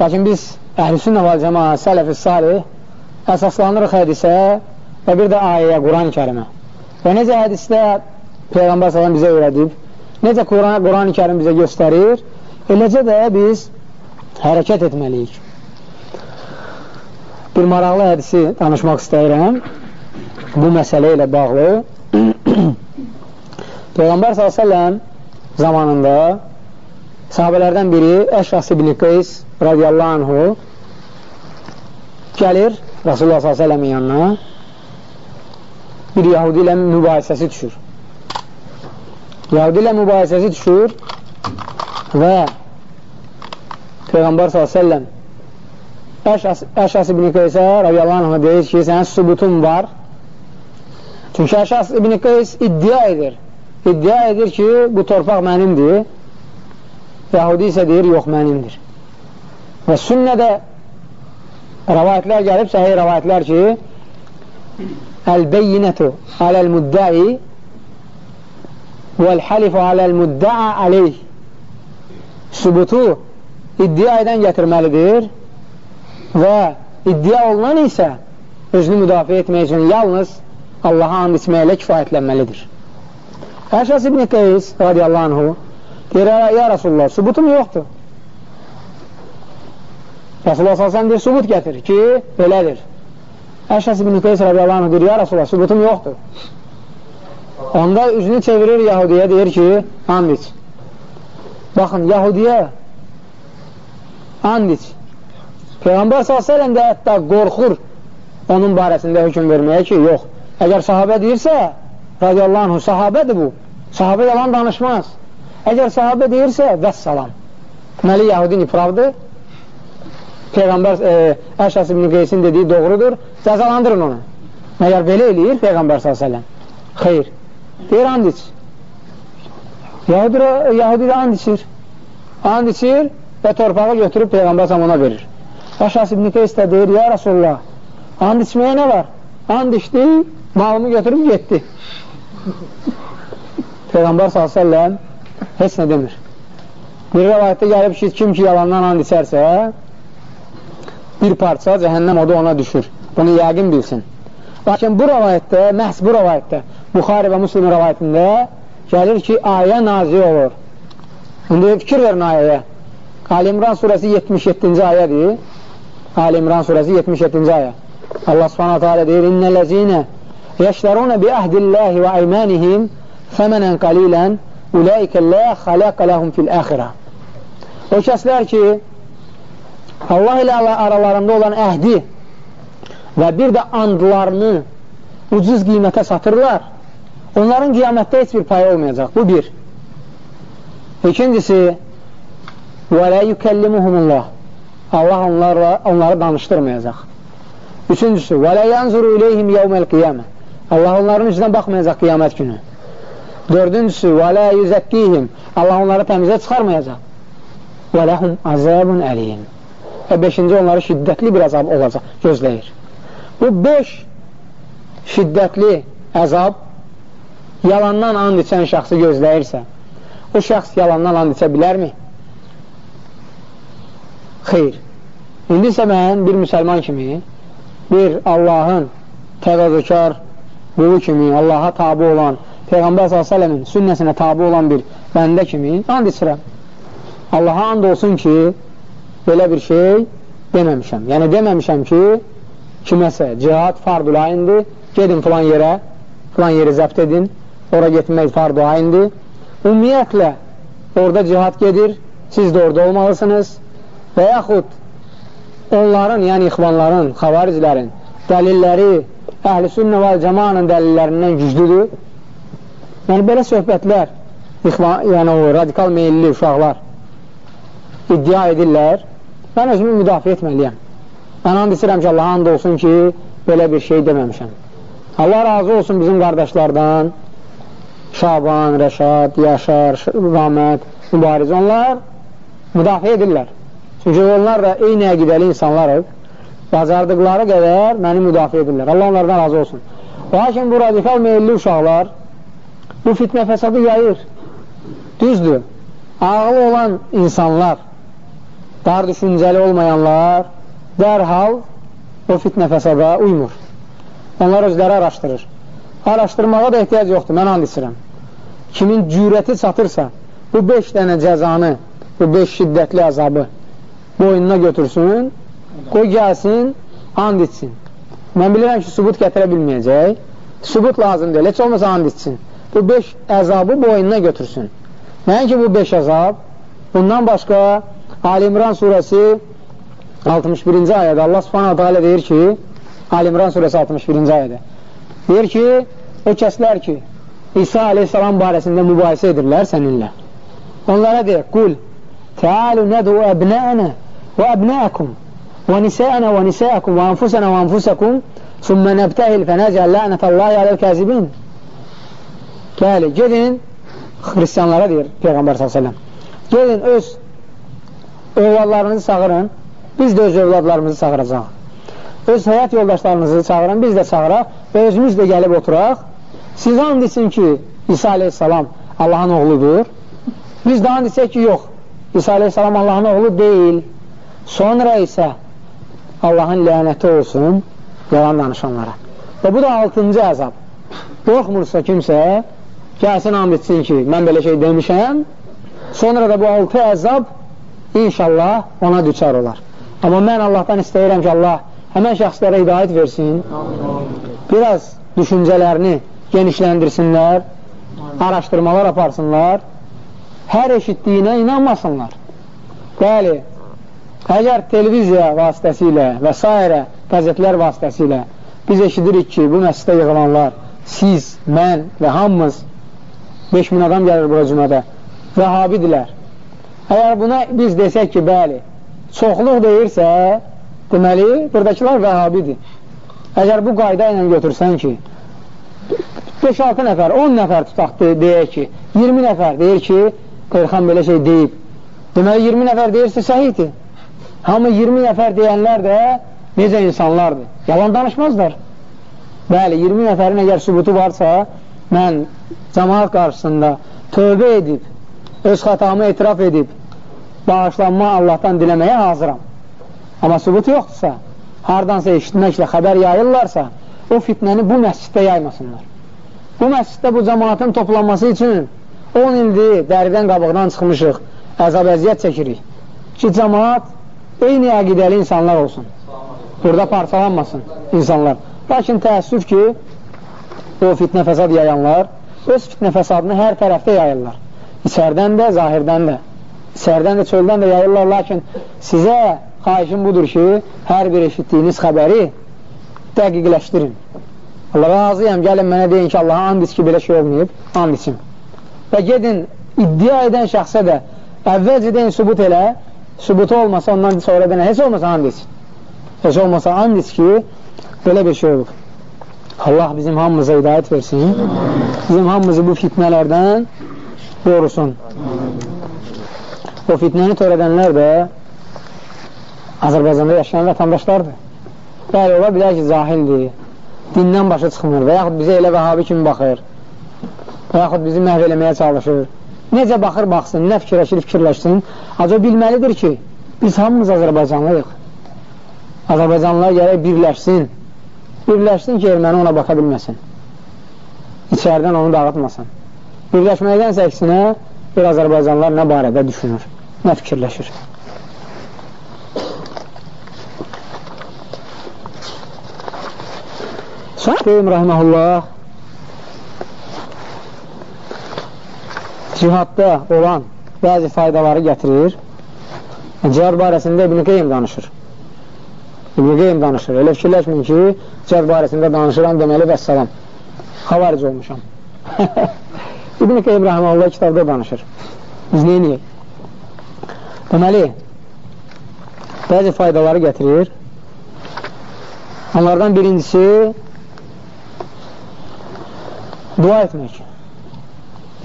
Lakin biz əhlüsünnə və cəma, sələf-i salih əsaslanırıq hədisə və bir də ayəyə, Quran-ı kərimə. Və necə hədisdə Peyğəmbər s.ə.v bizə öyrədib, necə Quran-ı Quran kərim bizə göstərir, eləcə də biz hərəkət etməliyik. Bir maraqlı hədisi danışmaq istəyirəm bu məsələ ilə bağlı. [CLEARS THROAT] Peyğəmbər s.ə.v zamanında sahabələrdən biri Əşras ibn Qeys radiyallahu anhu gəlir Rasulullah s.ə.v-in yanına bir Yahudi ilə mübahisəsi düşür. Yahudi ilə mübahisəsi düşür və Peyğəmbər s.ə.v Əşas ibn Qeysə radiyallahu anh deyir ki, sənin sübutun var. Çünki Əşas ibn Qeys iddia edir iddia edir ki, bu torpaq mənimdir. Yahudi isə deyir, yox, mənimdir. Və sünnədə rəvayətlər gəlib, səhiyyə rəvayətlər ki, Əl-beyyinətu aləl-müddəi vəl-həlifu aləl-müddəə aleyh Sübutu iddia edən gətirməlidir və iddia olunan isə özünü müdafiə etmək üçün yalnız Allaha and içməklə kifayətlənməlidir. Əşəs ibn Qeys radiyallahu anhu deyir, ya Rasulullah, sübutum yoxdur. Rasulullah salsan deyir, sübut gətir ki, belədir. Əşəs ibn Qeys radiyallahu anhu deyir, ya Rasulullah, sübutum yoxdur. Onda üzünü çevirir Yahudiyə, deyir ki, and iç. Baxın, Yahudiyə and iç. Peyğəmbər s.ə.v də hətta qorxur onun barəsində hökum verməyə ki, yox. Əgər sahabə deyirsə, radiyallahu anhu sahabədir bu. Sahabə yalan danışmaz. Əgər sahabə deyirsə, vəssalam. Deməli, Yahudi nifravdır. Peyğəmbər e, Əşəs ibn Qeysin dediyi doğrudur. Cəzalandırın onu. Məgər belə eləyir Peyğəmbər s.ə.v. Xeyr. Deyir, and iç. Yahudi, Yahudi də and içir. And içir və torpağı götürüb Peyğəmbər ona verir. Əşəs ibn Qeys də deyir, ya Rasulullah, and içməyə nə var? And içdi, malımı götürüb getdi. Peyğəmbər s.ə.v heç nə demir. Bir rəvayətdə gəlib ki, kim ki yalandan and içərsə, bir parça cəhənnəm odu ona düşür. Bunu yəqin bilsin. Lakin bu rəvayətdə, məhz bu rəvayətdə, Buxari və Müslim rəvayətində gəlir ki, ayə nazil olur. İndi fikir verin ayəyə. Ali İmran surəsi 77-ci ayədir. Ali İmran surəsi 77-ci ayə. Allah subhanahu teala deyir, İnnələzinə yəşlərunə bi əhdillahi və aymanihim fəmənən qalilən Uləikə lə xaləqə ləhum fil əxirə O kəslər ki, Allah ilə aralarında olan əhdi və bir də andlarını ucuz qiymətə satırlar, onların qiyamətdə heç bir payı olmayacaq. Bu bir. İkincisi, və lə yükəllimuhumullah Allah onlarla, onları danışdırmayacaq. Üçüncüsü, lə yanzuru iləyhim yevməl qiyamə Allah onların üzrə baxmayacaq qiyamət günü. Dördüncüsü, lə yüzəkkihim. Allah onları təmizə çıxarmayacaq. Ləhum azabun əliyim. Və beşinci onları şiddətli bir əzab olacaq, gözləyir. Bu beş şiddətli əzab yalandan and içən şəxsi gözləyirsə, o şəxs yalandan and içə bilərmi? Xeyr. İndi isə mən bir müsəlman kimi, bir Allahın təvəzzükar qulu kimi, Allaha tabi olan, Peyğəmbər s.ə.v-in sünnəsinə tabi olan bir bəndə kimi and içirəm. Allaha and olsun ki, belə bir şey deməmişəm. Yəni deməmişəm ki, kiməsə cihad fardu ayındır, gedin filan yerə, filan yeri zəbt edin, ora getmək fardu ayındır. Ümumiyyətlə, orada cihad gedir, siz də orada olmalısınız və yaxud onların, yəni ixvanların, xavaricilərin dəlilləri əhl-i sünnə və cəmanın dəlillərindən güclüdür Yəni, belə söhbətlər, yəni o radikal meyilli uşaqlar iddia edirlər, mən özümü müdafiə etməliyəm. Mən and içirəm ki, Allah and olsun ki, belə bir şey deməmişəm. Allah razı olsun bizim qardaşlardan, Şaban, Rəşad, Yaşar, Rahmət, Mübariz, onlar müdafiə edirlər. Çünki onlar da eyni əqidəli insanlarıq. Bacardıqları qədər məni müdafiə edirlər. Allah onlardan razı olsun. Lakin bu radikal meyilli uşaqlar bu fitnə fəsadı yayır. Düzdür. Ağlı olan insanlar, dar düşüncəli olmayanlar dərhal o fitnə fəsada uymur. Onlar özləri araşdırır. Araşdırmağa da ehtiyac yoxdur, mən and içirəm. Kimin cürəti çatırsa, bu beş dənə cəzanı, bu beş şiddətli əzabı boynuna götürsün, qoy gəlsin, and içsin. Mən bilirəm ki, subut gətirə bilməyəcək. Subut lazım deyil, heç olmasa and içsin. Bu beş əzabı boynuna götürsün. Nəinki bu beş əzab, bundan başqa Ali-İmran surəsi 61-ci ayədə Allah subhanahu teala deyir ki, Ali-İmran surəsi 61-ci ayədə deyir ki, o kəslər ki, İsa aleyhissalam barəsində mübahisə edirlər səninlə. Onlara deyir, qul, Tealu nədu əbnəənə və əbnəəkum və nisəənə və nisəəkum və anfusənə və anfusakum sümmə nəbtəhil fənəcəl lənətəllahi aləl kəzibin. Gəli, gedin, xristiyanlara deyir Peyğəmbər s.ə.v. Gedin, öz övladlarınızı çağırın, biz də öz övladlarımızı çağıracaq. Öz həyat yoldaşlarınızı çağırın, biz də çağıraq və özümüz də gəlib oturaq. Siz and için ki, İsa aleyhissalam Allahın oğludur. Biz də and içək ki, yox, İsa aleyhissalam Allahın oğlu deyil. Sonra isə Allahın lənəti olsun yalan danışanlara. Və bu da altıncı əzab. Qorxmursa kimsə, gəlsin and etsin ki, mən belə şey demişəm, sonra da bu altı əzab inşallah ona düçar olar. Amma mən Allahdan istəyirəm ki, Allah həmən şəxslərə hidayət versin, biraz düşüncələrini genişləndirsinlər, araşdırmalar aparsınlar, hər eşitdiyinə inanmasınlar. Bəli, əgər televiziya vasitəsilə və s. qəzetlər vasitəsilə biz eşidirik ki, bu məsədə yığılanlar siz, mən və hamımız 5000 adam gəlir bura cümlədə vəhabidirlər. Əgər buna biz desək ki, bəli, çoxluq deyirsə, deməli, buradakılar vəhabidir. Əgər bu qayda ilə götürsən ki, 5-6 nəfər, 10 nəfər tutaq de deyək ki, 20 nəfər deyir ki, Elxan belə şey deyib. Deməli, 20 nəfər deyirsə, səhiddir. Hamı 20 nəfər deyənlər də necə insanlardır? Yalan danışmazlar. Bəli, 20 nəfərin əgər sübutu varsa, mən cəmaat qarşısında tövbə edib, öz xətamı etiraf edib, bağışlanma Allahdan diləməyə hazıram. Amma sübut yoxdursa, hardansa eşitməklə xəbər yayırlarsa, o fitnəni bu məsciddə yaymasınlar. Bu məsciddə bu cəmaatın toplanması üçün 10 ildir dəridən qabıqdan çıxmışıq, əzab əziyyət çəkirik. Ki, cəmaat eyni əqidəli insanlar olsun. Burada parçalanmasın insanlar. Lakin təəssüf ki, o fitnə fəsad yayanlar öz fitnə fəsadını hər tərəfdə yayırlar. İçərdən də, zahirdən də. İçərdən də, çöldən də yayırlar. Lakin sizə xahişim budur ki, hər bir eşitdiyiniz xəbəri dəqiqləşdirin. Allah razıyam, gəlin mənə deyin ki, Allaha and iç ki, belə şey olmayıb, and içim. Və gedin, iddia edən şəxsə də əvvəlcə deyin, sübut elə, sübutu olmasa, ondan sonra denə, heç olmasa and iç. Heç olmasa and iç ki, belə bir şey olur. Allah bizim hamımıza hidayət versin. Bizim hamımızı bu fitnələrdən qorusun. O fitnəni törədənlər də Azərbaycanda yaşayan vətəndaşlardır. Bəli, ola bilər ki, cahildir, dindən başa çıxmır və yaxud bizə elə vəhabi kimi baxır və yaxud bizi məhv eləməyə çalışır. Necə baxır, baxsın, nə fikirləşir, fikirləşsin. Acaba bilməlidir ki, biz hamımız Azərbaycanlıyıq. Azərbaycanlılar gərək birləşsin. Birləşsin ki, erməni ona baxa bilməsin. İçərdən onu dağıtmasın. Birləşməkdən əksinə bir Azərbaycanlılar nə barədə düşünür, nə fikirləşir. Şeyh Rahiməhullah cihadda olan bəzi faydaları gətirir. Cihad barəsində İbn-i Qeym danışır. İbn-i Qeym danışır. Elə fikirləşməyin ki, cihad barəsində danışıram, deməli və salam. Xavaric olmuşam. [LAUGHS] İbn-i Qeym Rahiməhullah kitabda danışır. Biz neyiniyik? Deməli, bəzi faydaları gətirir. Onlardan birincisi dua etmək.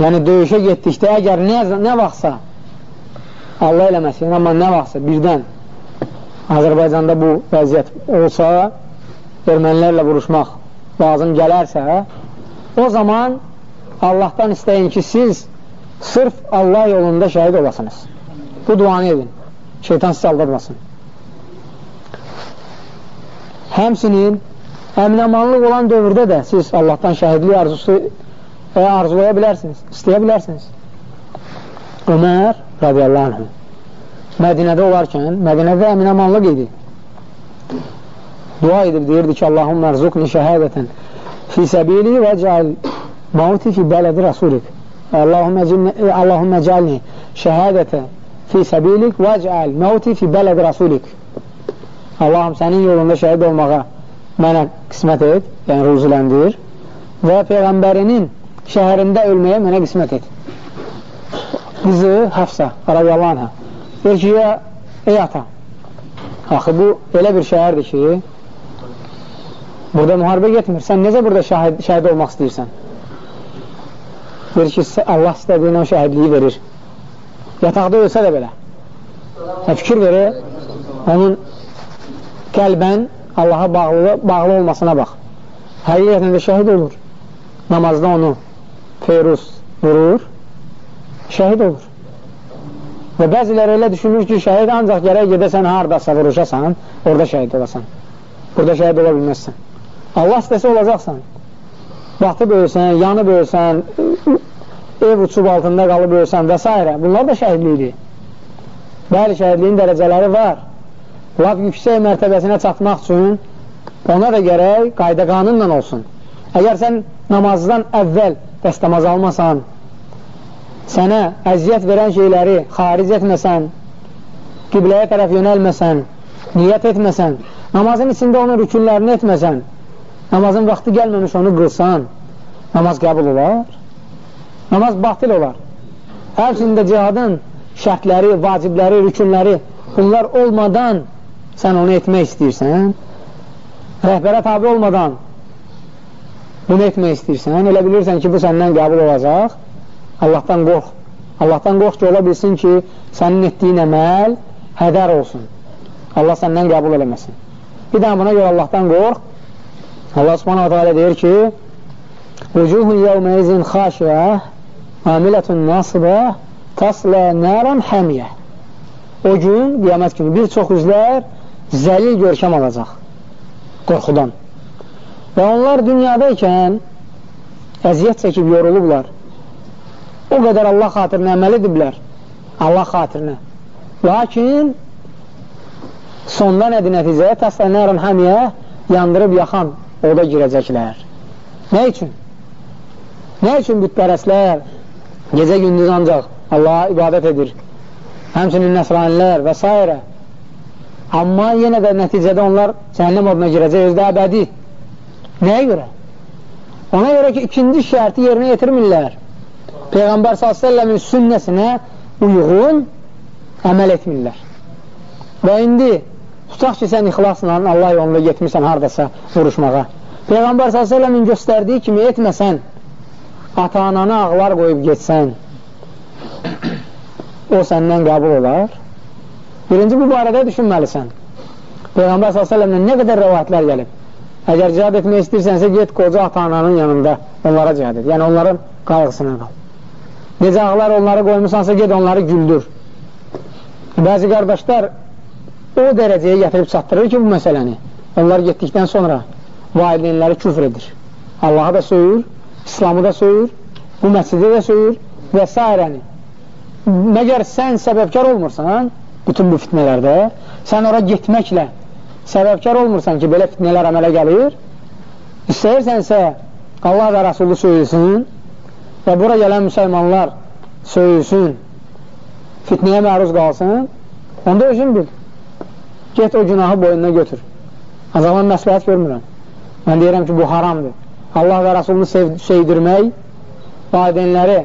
Yəni, döyüşə getdikdə əgər nə, nə vaxtsa Allah eləməsin, amma nə vaxtsa birdən Azərbaycanda bu vəziyyət olsa, ermənilərlə vuruşmaq lazım gələrsə, o zaman Allahdan istəyin ki, siz sırf Allah yolunda şəhid olasınız. Bu duanı edin. Şeytan sizi aldatmasın. Həmsinin əminəmanlıq olan dövrdə də siz Allahdan şəhidlik arzusu və arzulaya bilərsiniz, istəyə bilərsiniz. Ömər radiyallahu anh Mədinədə olarkən, Mədinədə əminəmanlıq idi. Dua edib, deyirdi ki, Allahumma rzuqni şəhədətən fi səbili və cəal mauti fi bələdi rasulik. Allahumma cəlni şəhədətə fi səbilik və cəal mauti fi bələdi rasulik. Allahım sənin yolunda şəhid olmağa mənə qismət et, yəni ruzuləndir və Peyğəmbərinin şəhərində ölməyə mənə qismət et. Qızı Hafsa, radiyallahu anhə, deyir ki, ya, ey ata, axı bu elə bir şəhərdir ki, burada müharibə getmir, sən necə burada şəhid, şəhid olmaq istəyirsən? Deyir ki, Allah istədiyin o şəhidliyi verir. Yataqda ölsə də belə. Hə, fikir verir, onun qəlbən Allaha bağlı, bağlı olmasına bax. Həqiqətən də şəhid olur. Namazda onu Feyruz vurur, şəhid olur. Və bəziləri elə düşünür ki, şəhid ancaq gərək gedəsən haradasa vuruşasan, orada şəhid olasan. Burada şəhid ola bilməzsən. Allah istəsə olacaqsan. Batıb ölsən, yanıb ölsən, ev uçub altında qalıb ölsən və s. Bunlar da şəhidlikdir. Bəli, şəhidliyin dərəcələri var laf yüksək mərtəbəsinə çatmaq üçün ona da gərək qayda qanunla olsun. Əgər sən namazdan əvvəl dəstəmaz almasan, sənə əziyyət verən şeyləri xaric etməsən, qibləyə tərəf yönəlməsən, niyyət etməsən, namazın içində onun rükünlərini etməsən, namazın vaxtı gəlməmiş onu qılsan, namaz qəbul olar, namaz batil olar. Həmçində cihadın şərtləri, vacibləri, rükünləri bunlar olmadan sən onu etmək istəyirsən, rəhbərə tabi olmadan bunu etmək istəyirsən, elə bilirsən ki, bu səndən qəbul olacaq, Allahdan qorx. Allahdan qorx ki, ola bilsin ki, sənin etdiyin əməl hədər olsun. Allah səndən qəbul eləməsin. Bir daha buna görə Allahdan qorx. Allah subhanahu teala deyir ki, Vücuhun yevmeyzin xaşiyyə amilətun nasibə taslə nəran həmiyə O gün, qiyamət günü bir çox üzlər zəlil görkəm alacaq qorxudan. Və onlar dünyadaykən əziyyət çəkib yorulublar. O qədər Allah xatirinə əməl ediblər. Allah xatirinə. Lakin sonda nədir nəticə? Təslənərən həmiyə yandırıb yaxan oda girəcəklər. Nə üçün? Nə üçün bütpərəslər gecə gündüz ancaq Allaha ibadət edir? Həmçinin nəsranilər və s. Amma yenə də nəticədə onlar cəhənnəm oduna girəcək, özdə əbədi. Nəyə görə? Ona görə ki, ikinci şərti yerinə yetirmirlər. Peyğəmbər s.ə.v-in sünnəsinə uyğun əməl etmirlər. Və indi tutaq ki, sən ixlasla Allah yolunda getmirsən haradasa vuruşmağa. Peyğəmbər s.ə.v-in göstərdiyi kimi etməsən, ata-ananı ağlar qoyub getsən, o səndən qəbul olar. Birinci bu barədə düşünməlisən. Peyğəmbər s.ə.v nə qədər rəvayətlər gəlib. Əgər cihad etmək istəyirsənsə, get qoca ata-ananın yanında onlara cihad et. Yəni onların qayğısına qal. Necə ağlar onları qoymusansa, get onları güldür. Bəzi qardaşlar o dərəcəyə gətirib çatdırır ki, bu məsələni. Onlar getdikdən sonra valideynləri küfr edir. Allahı da söyür, İslamı da söyür, bu məscidi də söyür və s. Məgər sən səbəbkar olmursan, bütün bu fitnələrdə sən ora getməklə səbəbkar olmursan ki, belə fitnələr əmələ gəlir. İstəyirsənsə Allah və Rasulü söyülsün və bura gələn müsəlmanlar söyülsün fitnəyə məruz qalsın onda özün bil. Get o günahı boynuna götür. Ancaq mən məsləhət görmürəm. Mən deyirəm ki, bu haramdır. Allah və Rasulunu sev sevdirmək valideynləri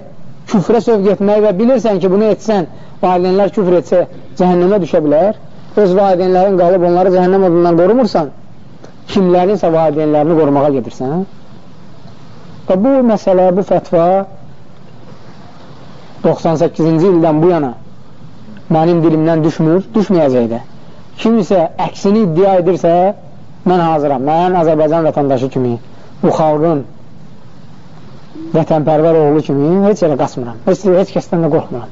küfrə sövq etmək və bilirsən ki, bunu etsən valideynlər küfr etsə cəhənnəmə düşə bilər, öz valideynlərin qalıb onları cəhənnəm odundan qorumursan, kimlərinsə valideynlərini qorumağa gedirsən. Və bu məsələ, bu fətva 98-ci ildən bu yana mənim dilimdən düşmür, düşməyəcək də. Kim isə əksini iddia edirsə, mən hazıram. Mən Azərbaycan vətəndaşı kimi, bu xalqın vətənpərvər oğlu kimi heç yerə qaçmıram. Heç, heç kəsdən də qorxmuram.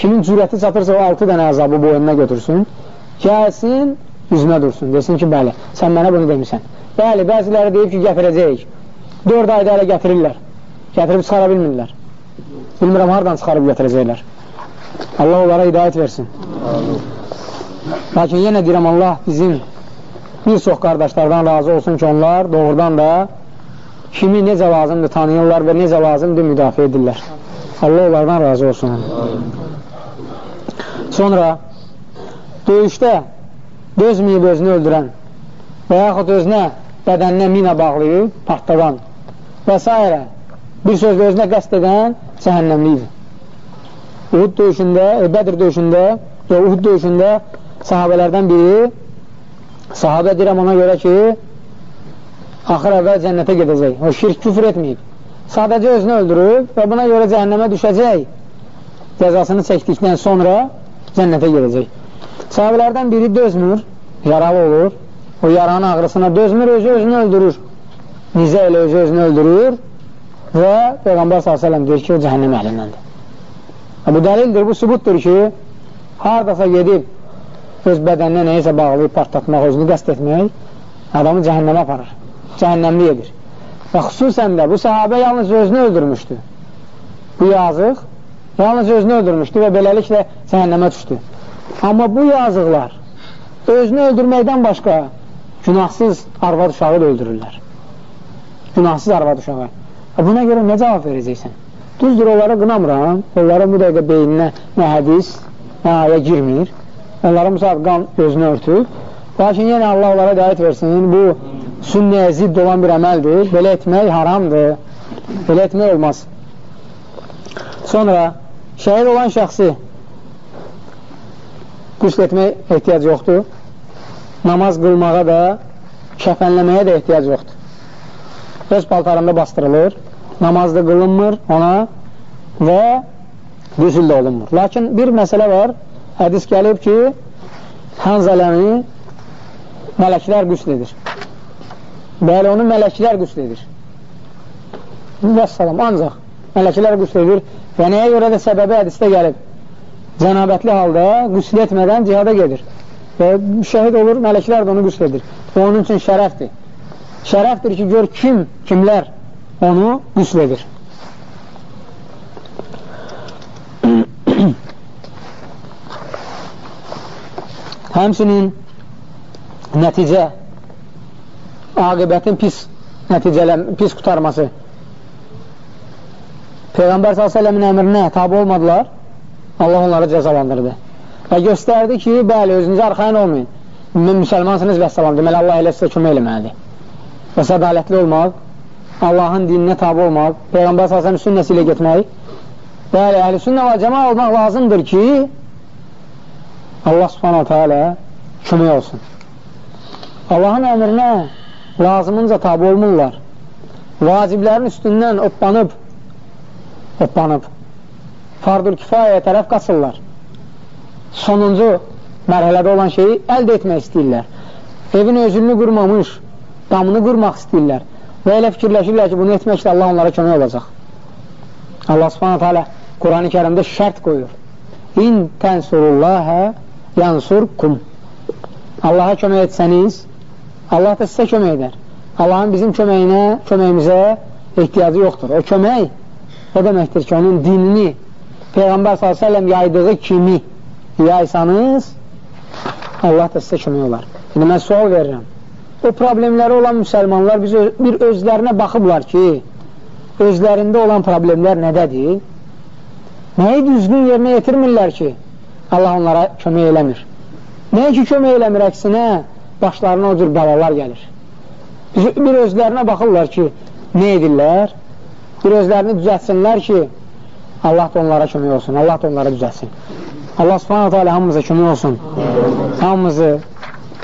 Kimin cürəti çatırsa o 6 dənə əzabı boynuna götürsün, gəlsin, üzmə dursun, desin ki, bəli, sən mənə bunu demisən. Bəli, bəziləri deyib ki, gətirəcəyik. 4 ayda hələ gətirirlər. Gətirib çıxara bilmirlər. Bilmirəm, haradan çıxarıb gətirəcəklər. Allah onlara hidayət versin. Lakin yenə deyirəm, Allah bizim bir çox qardaşlardan razı olsun ki, onlar doğrudan da kimi necə lazımdır tanıyırlar və necə lazımdır müdafiə edirlər. Allah onlardan razı olsun. Sonra döyüşdə dözməyib özünü öldürən və yaxud özünə bədəninə mina bağlayıb, partladan və s. bir sözlə özünə qəst edən cəhənnəmlidir. Uhud döyüşündə, e, Bədir döyüşündə, e, Uhud döyüşündə sahabələrdən biri sahabə deyirəm ona görə ki axır əvvəl cənnətə gedəcək. O şirk küfür etməyib. Sadəcə özünü öldürüb və buna görə cəhənnəmə düşəcək. Cəzasını çəkdikdən sonra cənnətə gedəcək. Sahabələrdən biri dözmür, yaralı olur. O yaranın ağrısına dözmür, özü özünü öldürür. Nizə ilə özü özünü öldürür və Peyğəmbər s.ə.v deyir ki, o cəhənnəm əhlindəndir. Bu dəlildir, bu sübutdur ki, haradasa gedib öz bədəninə nəyisə bağlayıb partlatmaq, özünü qəst etmək adamı cəhənnəmə aparır, cəhənnəmli edir. Və xüsusən də bu səhabə yalnız özünü öldürmüşdü. Bu yazıq yalnız özünü öldürmüşdü və beləliklə cəhənnəmə düşdü. Amma bu yazıqlar özünü öldürməkdən başqa günahsız arvad uşağı da öldürürlər. Günahsız arvad uşağı. Buna görə nə cavab verəcəksən? Düzdür, onlara qınamıram. Onların bu dəqiqə beyninə nə hədis, nə aya girmir. Onların bu saat qan özünü örtür. Lakin yenə Allah onlara dəvət versin. Bu sünnəyə zidd olan bir əməldir. Belə etmək haramdır. Belə etmək olmaz. Sonra şəhid olan şəxsi qüsl etmək ehtiyac yoxdur namaz qılmağa da, kəfənləməyə də ehtiyac yoxdur. Öz paltarında bastırılır, namaz da qılınmır ona və qüsül də olunmur. Lakin bir məsələ var, hədis gəlib ki, Hanzələmi mələklər qüsl edir. Bəli, onu mələklər qüsl edir. Vəssalam, ancaq mələklər qüsl edir və nəyə görə də səbəbi hədisdə gəlib? Cənabətli halda qüsl etmədən cihada gedir və şəhid olur, mələklər də onu qüsl edir. O, onun üçün şərəfdir. Şərəfdir ki, gör kim, kimlər onu qüsl edir. [COUGHS] Həmsinin nəticə, aqibətin pis nəticələm, pis qutarması. Peyğəmbər s.ə.v-in əmrinə tabi olmadılar, Allah onları cəzalandırdı. Və göstərdi ki, bəli, özünüzə arxain olmayın. Müsəlmansınız və salam, deməli Allah elə sizə kömək eləməlidir. Və sədalətli olmaq, Allahın dininə tabi olmaq, Peyğəmbər s.ə.v sünnəsi ilə getmək. Bəli, əhl-i sünnə və cəma olmaq lazımdır ki, Allah subhanahu teala kömək olsun. Allahın əmrinə lazımınca tabi olmurlar. Vaciblərin üstündən oplanıb, oplanıb, fardur kifayəyə tərəf qaçırlar sonuncu mərhələdə olan şeyi əldə etmək istəyirlər. Evin özünü qurmamış, damını qurmaq istəyirlər. Və elə fikirləşirlər ki, bunu etməklə Allah onlara kömək olacaq. Allah subhanətə alə Quran-ı kərimdə şərt qoyur. İn tənsurullahə yansurkum. Allaha kömək etsəniz, Allah da sizə kömək edər. Allahın bizim köməyinə, köməyimizə ehtiyacı yoxdur. O kömək o deməkdir ki, onun dinini Peyğəmbər s.ə.v yaydığı kimi yaysanız, Allah da sizə kömək olar. İndi mən sual verirəm. O problemləri olan müsəlmanlar biz bir özlərinə baxıblar ki, özlərində olan problemlər nədədir? Nəyi düzgün yerinə yetirmirlər ki, Allah onlara kömək eləmir? Nəyə ki, kömək eləmir, əksinə başlarına o cür bəlalar gəlir. Biz, bir özlərinə baxırlar ki, nə edirlər? Bir özlərini düzətsinlər ki, Allah da onlara kömək olsun, Allah da onlara düzətsin. Allah subhanətə alə hamımıza kömək olsun. Hamımızı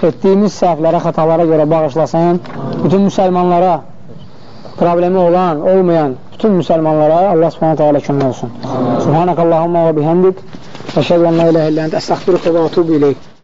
etdiyimiz səhvlərə, xatalara görə bağışlasın. Bütün müsəlmanlara, problemi olan, olmayan bütün müsəlmanlara Allah subhanətə alə kömək olsun. Subhanəkəllahumma və bihəmdik. Əşhədu an la ilahə illə əntə əstəğfiruka və atubu ileyk.